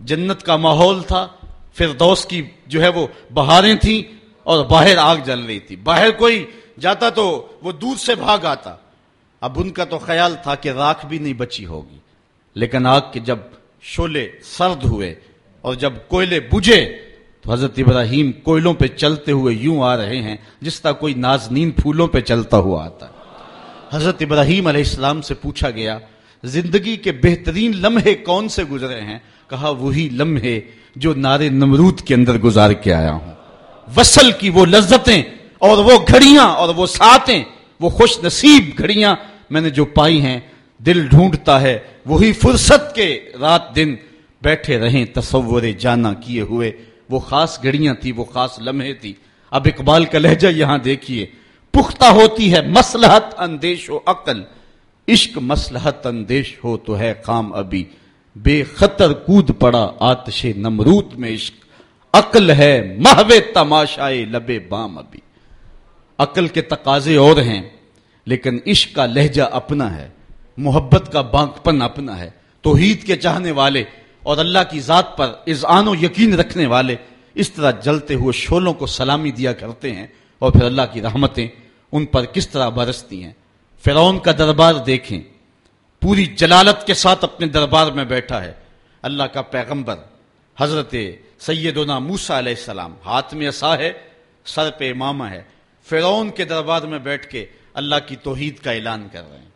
A: جنت کا ماحول تھا پھر دوست کی جو ہے وہ بہاریں تھیں اور باہر آگ جل رہی تھی۔ باہر کوئی جاتا تو وہ دور سے بھاگ آتا۔ اب ان کا تو خیال تھا کہ راکھ بھی نہیں بچی ہوگی۔ لیکن آگ کے جب شولے سرد ہوئے اور جب کوئلے بجھے تو حضرت ابراہیم کوئلوں پہ چلتے ہوئے یوں آ رہے ہیں جس طرح کوئی نازنین پھولوں پہ چلتا ہوا آتا۔ ہے حضرت ابراہیم علیہ السلام سے پوچھا گیا، زندگی کے بہترین لمحے کون سے گزرے ہیں؟ کہا وہی لمحے جو نارے نمرود کے اندر گزار کے آیا ہوں۔ وصل کی وہ لذتیں اور وہ گھڑیاں اور وہ ساتیں، وہ خوش نصیب گھڑیاں میں نے جو پائی ہیں، دل ڈھونڈتا ہے۔ وہی فرصت کے رات دن بیٹھے رہیں، تصور جانا کیے ہوئے۔ وہ خاص گھڑیاں تھی وہ خاص لمحے تھی اب اقبال کا لہجہ یہاں دیکھیے۔ پختہ ہوتی ہے مسلحت اندیش و عقل۔ عشق مسلحت اندیش ہو تو ہے کام ابھی۔ بے خطر کود پڑا آتش نمرود میں عشق۔ عقل ہے محو تماشائے لبے بام ابھی۔ عقل کے تقاضے اور ہیں، لیکن عشق کا لہجہ اپنا ہے۔ محبت کا بانک پن اپنا ہے۔ توحید کے چاہنے والے اور اللہ کی ذات پر اذعان و یقین رکھنے والے اس طرح جلتے ہوئے شولوں کو سلامی دیا کرتے ہیں اور پھر اللہ کی رحمتیں ان پر کس طرح برستی ہیں؟ فرعون کا دربار دیکھیں۔ پوری جلالت کے ساتھ اپنے دربار میں بیٹھا ہے۔ اللہ کا پیغمبر، حضرت سیدنا موسا علیہ السلام، ہاتھ میں اصا ہے، سر پہ امامہ ہے۔ فرعون کے دربار میں بیٹھ کے اللہ کی توحید کا اعلان کر رہے ہیں۔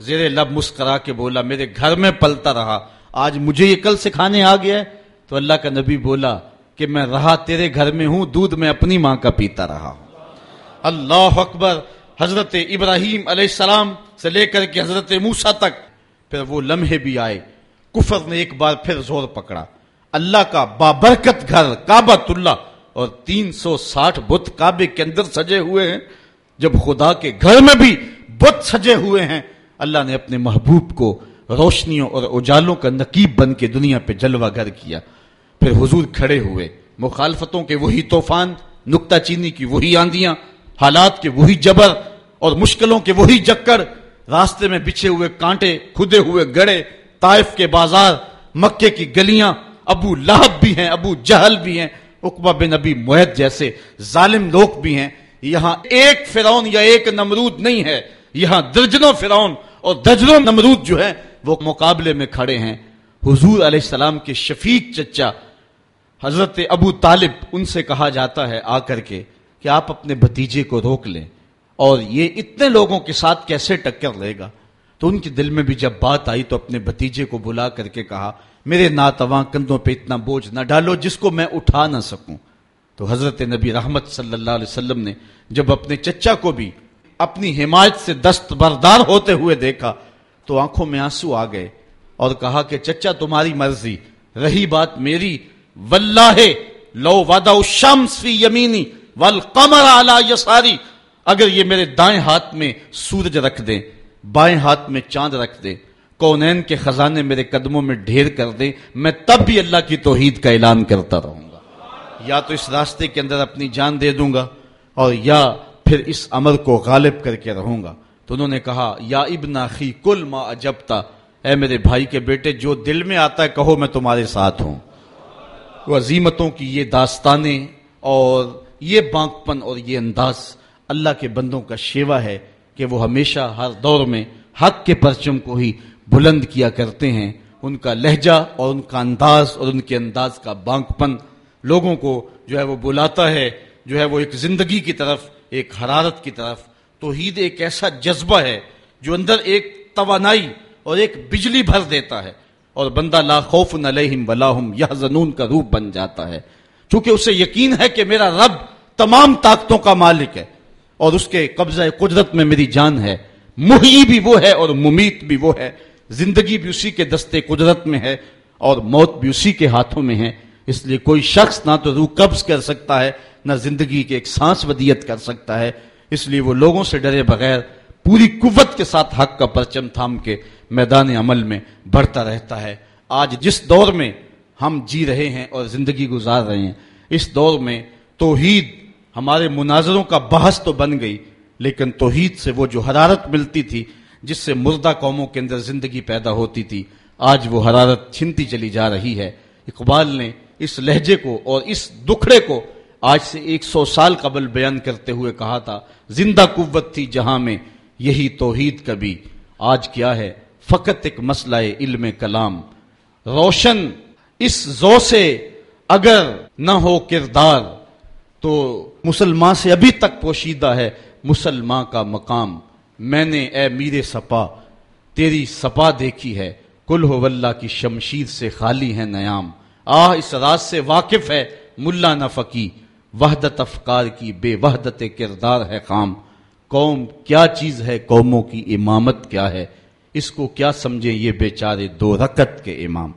A: زیر لب مسکرا کے بولا، میرے گھر میں پلتا رہا، آج مجھے یہ کل سکھانے آ گیا ہے۔ تو اللہ کا نبی بولا کہ میں رہا تیرے گھر میں ہوں، دودھ میں اپنی ماں کا پیتا رہا ہوں۔ اللہ اکبر حضرت ابراہیم علیہ السلام سے لے کر کے حضرت موسا تک، پھر وہ لمحے بھی آئے، کفر نے ایک بار پھر زور پکڑا۔ اللہ کا بابرکت گھر کابت اللہ اور تین سو ساٹھ بت کعبے کے اندر سجے ہوئے ہیں۔ جب خدا کے گھر میں بھی بت سجے ہوئے ہیں، اللہ نے اپنے محبوب کو روشنیوں اور اجالوں کا نقیب بن کے دنیا پہ جلوہ گر کیا۔ پھر حضور کھڑے ہوئے، مخالفتوں کے وہی طوفان نکتہ چینی کی وہی آندیاں، حالات کے وہی جبر اور مشکلوں کے وہی جکڑ، راستے میں بچھے ہوئے کانٹے، کھدے ہوئے گڑے، طائف کے بازار، مکے کی گلیاں، ابو لہب بھی ہیں، ابو جہل بھی ہیں اقبا بن ابی معید جیسے ظالم لوگ بھی ہیں۔ یہاں ایک فرعون یا ایک نمرود نہیں ہے۔ یہاں درجنوں فرعون اور درجنوں نمرود جو ہے وہ مقابلے میں کھڑے ہیں۔ حضور علیہ السلام کے شفیق چچا حضرت ابو طالب، ان سے کہا جاتا ہے آ کر کے کہ آپ اپنے بھتیجے کو روک لیں۔ اور یہ اتنے لوگوں کے ساتھ کیسے ٹکر لے گا؟ تو ان کے دل میں بھی جب بات آئی تو اپنے بھتیجے کو بلا کر کے کہا، میرے ناتواں کندھوں پہ اتنا بوجھ نہ ڈالو جس کو میں اٹھا نہ سکوں۔ تو حضرت نبی رحمت صلی اللہ علیہ وسلم نے جب اپنے چچا کو بھی اپنی حمایت سے دست بردار ہوتے ہوئے دیکھا تو آنکھوں میں آنسو آ گئے اور کہا کہ، چچا تمہاری مرضی، رہی بات میری، واللہ لو وعدہ الشمس فی یمینی والقمر علی یساری اگر یہ میرے دائیں ہاتھ میں سورج رکھ دیں، بائیں ہاتھ میں چاند رکھ دیں، کونین کے خزانے میرے قدموں میں ڈھیر کر دیں، میں تب بھی اللہ کی توحید کا اعلان کرتا رہوں گا۔ یا تو اس راستے کے اندر اپنی جان دے دوں گا، اور یا پھر اس عمل کو غالب کر کے رہوں گا۔ تو انہوں نے کہا، یا ابن اخی کل ما اجبتا۔ اے میرے بھائی کے بیٹے، جو دل میں آتا ہے، کہو میں تمہارے ساتھ ہوں۔ وہ عظیمتوں کی یہ داستانیں اور یہ بانک پن اور یہ انداز اللہ کے بندوں کا شیوا ہے کہ وہ ہمیشہ ہر دور میں حق کے پرچم کو ہی بلند کیا کرتے ہیں۔ ان کا لہجہ اور ان کا انداز اور ان کے انداز کا بانک پن لوگوں کو جو ہے وہ بلاتا ہے، جو ہے وہ ایک زندگی کی طرف، ایک حرارت کی طرف۔ توحید ایک ایسا جذبہ ہے جو اندر ایک توانائی اور ایک بجلی بھر دیتا ہے اور بندہ لا خوف علیہم ولاحم یہ زنون کا روپ بن جاتا ہے۔ چونکہ اسے یقین ہے کہ میرا رب تمام طاقتوں کا مالک ہے۔ اور اس کے قبضہ قدرت میں میری جان ہے۔ محی بھی وہ ہے اور ممیت بھی وہ ہے۔ زندگی بھی اسی کے دستے قدرت میں ہے اور موت بھی اسی کے ہاتھوں میں ہے۔ اس لیے کوئی شخص نہ تو روح قبض کر سکتا ہے، نہ زندگی کے ایک سانس ودیت کر سکتا ہے۔ اس لیے وہ لوگوں سے ڈرے بغیر پوری قوت کے ساتھ حق کا پرچم تھام کے میدان عمل میں بڑھتا رہتا ہے۔ آج جس دور میں ہم جی رہے ہیں اور زندگی گزار رہے ہیں، اس دور میں توحید ہمارے مناظروں کا بحث تو بن گئی، لیکن توحید سے وہ جو حرارت ملتی تھی، جس سے مردہ قوموں کے اندر زندگی پیدا ہوتی تھی، آج وہ حرارت چھنتی چلی جا رہی ہے۔ اقبال نے اس لہجے کو اور اس دکھڑے کو
B: آج سے ایک سو سال قبل بیان کرتے ہوئے کہا تھا، زندہ قوت تھی جہاں میں یہی توحید کبھی۔ آج کیا ہے؟ فقط ایک مسئلہ علم کلام۔ روشن اس زو سے اگر نہ ہو کردار، تو مسلمان سے ابھی تک پوشیدہ ہے، مسلمان کا مقام۔ میں نے اے میر سپا تیری سپا دیکھی ہے۔ کل ہو واللہ کی شمشیر سے خالی ہے نیام۔ آہ، اس راز سے واقف ہے ملا نفقی۔ وحدت افکار کی بے وحدت کردار ہے خام۔ قوم، کیا چیز ہے قوموں کی امامت کیا ہے؟ اس کو کیا سمجھیں یہ بیچارے دو رکت کے امام؟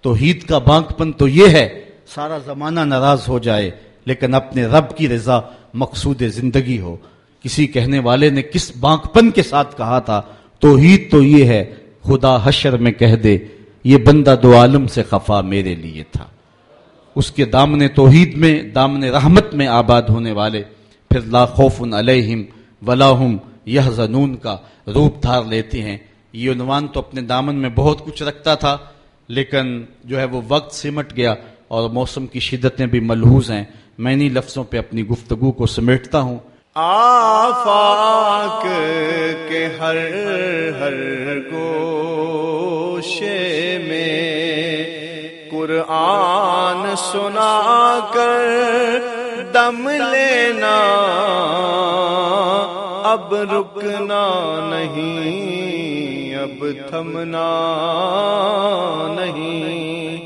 B: تو عید کا بانک پن تو یہ ہے، سارا زمانہ ناراض ہو جائے۔ لیکن اپنے رب کی رضا مقصود زندگی ہو۔ کسی کہنے والے نے کس بانک پن کے ساتھ کہا تھا تو عید تو یہ ہے، خدا حشر میں کہہ دے، یہ بندہ دو عالم سے خفا میرے لیے تھا۔ اس کے دامن توحید میں، دامن رحمت میں آباد ہونے والے، پھر لا خوف علیہم ولاحم یہ زنون کا روپ دھار لیتے ہیں۔ یہ عنوان تو اپنے دامن میں بہت کچھ رکھتا تھا، لیکن جو ہے وہ وقت سمٹ گیا اور موسم کی شدتیں بھی ملحوظ ہیں۔ میں انہیں لفظوں پہ اپنی گفتگو کو سمیٹتا ہوں۔
C: آفاق کے ہر ہر گوشے میں قرآن سنا کر دم لینا۔ اب رکنا نہیں، اب تھمنا نہیں۔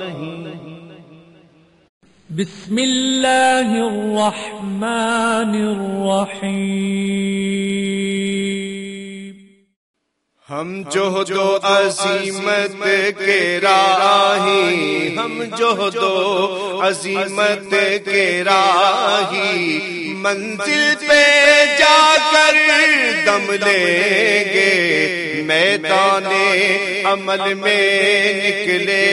D: بسم اللہ الرحمن الرحیم۔
C: ہم جو دو عظیمت کے راہی، ہم جو دو عظیمت کے راہی۔ منزل پہ جا کر دم لیں گے، میدان عمل میں نکلے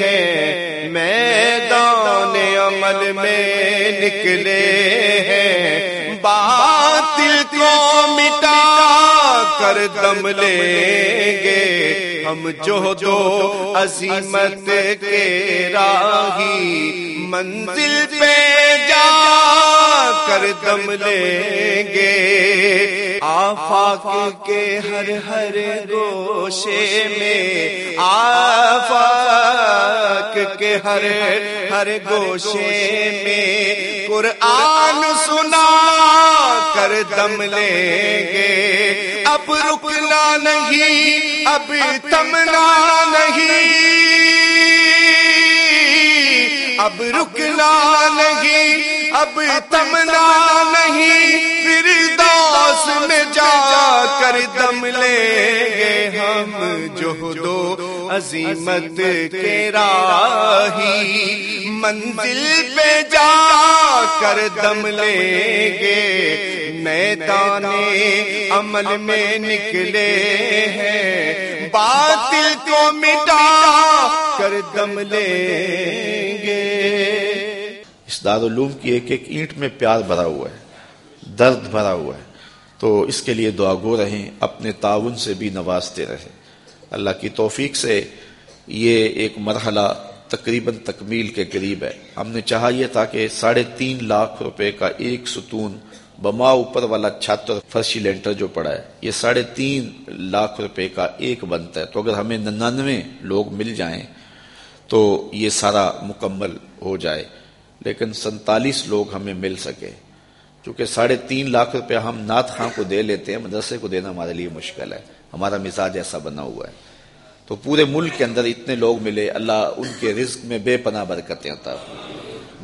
C: ہیں۔ میدان میں نکلے ہیں۔ باطل کو مٹا کر دم لیں گے۔ ہم جو دو عظیمت کے راہی منزل پہ جا کر دم لیں گے۔ آفاق کے ہر ہر گوشے میں، آفاق کے ہر ہر گوشے میں قرآن سنا کر دم لیں گے۔ رکنا نہیں اب تمنا نہیں۔ اب رکنا نہیں اب تمنا نہیں۔ پھر دوس میں جا کر دم لیں گے ہم جو دو۔ عظیمت کے راہی منزل پہ جا کر دم لیں گے۔ میدان عمل میں نکلے ہیں۔ باطل کو مٹا کر دم لیں گے۔
A: اس دارالعلوم کی ایک ایک اینٹ میں پیار بھرا ہوا ہے درد بھرا ہوا ہے۔ تو اس کے لیے دعا گو رہیں اپنے تعاون سے بھی نوازتے رہیں۔ اللہ کی توفیق سے یہ ایک مرحلہ تقریباً تکمیل کے قریب ہے۔ ہم نے چاہا یہ تھا کہ ساڑھے تین لاکھ روپے کا ایک ستون بما اوپر والا چھت اور فرشی لینٹر جو پڑا ہے، یہ ساڑھے تین لاکھ روپے کا ایک بنتا ہے۔ تو اگر ہمیں ننانوے لوگ مل جائیں تو یہ سارا مکمل ہو جائے۔ لیکن سنتالیس لوگ ہمیں مل سکے۔ چونکہ ساڑھے تین لاکھ روپے ہم نعت خاں کو دے لیتے ہیں، مدرسے کو دینا ہمارے لیے مشکل ہے۔ ہمارا مزاج ایسا بنا ہوا ہے۔ تو پورے ملک کے اندر اتنے لوگ ملے، اللہ ان کے رزق میں بے پناہ برکتیں عطا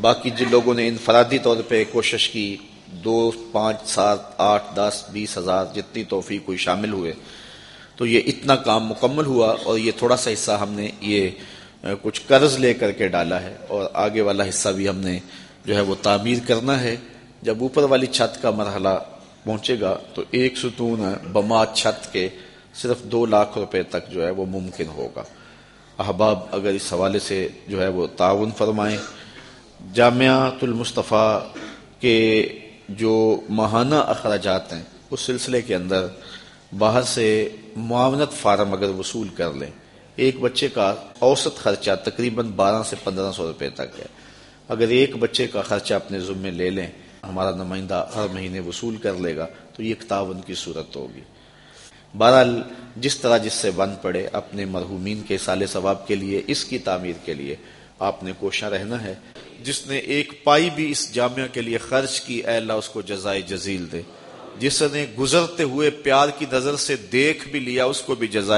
A: باقی جن لوگوں نے انفرادی طور پہ کوشش کی، دو، پانچ، سات، آٹھ، دس، بیس ہزار، جتنی توفیق کوئی شامل ہوئے، تو یہ اتنا کام مکمل ہوا اور یہ تھوڑا سا حصہ ہم نے یہ کچھ قرض لے کر کے ڈالا ہے اور آگے والا حصہ بھی ہم نے جو ہے وہ تعمیر کرنا ہے۔ جب اوپر والی چھت کا مرحلہ پہنچے گا تو ایک ستون بما چھت کے صرف دو لاکھ روپے تک جو ہے وہ ممکن ہوگا۔ احباب، اگر اس حوالے سے جو ہے وہ تعاون فرمائیں۔ جامعات المصطفیٰ کے جو ماہانہ اخراجات ہیں، اس سلسلے کے اندر باہر سے معاونت فارم اگر وصول کر لیں، ایک بچے کا اوسط خرچہ تقریباً بارہ سے پندرہ سو روپے تک ہے۔ اگر ایک بچے کا خرچہ اپنے ذمے لے لیں، ہمارا نمائندہ ہر مہینے وصول کر لے گا، تو یہ ایک تعاون کی صورت ہوگی۔ بہرحال جس طرح جس سے بند پڑے اپنے مرحومین کے سال ثواب کے لیے، اس کی تعمیر کے لیے آپ نے کوشاں رہنا ہے۔ جس نے ایک پائی بھی اس جامعہ کے لیے خرچ کی، اے اللہ اس کو جزائے جزیل دے۔ جس نے گزرتے ہوئے پیار کی نظر سے دیکھ بھی لیا، اس کو بھی جزائے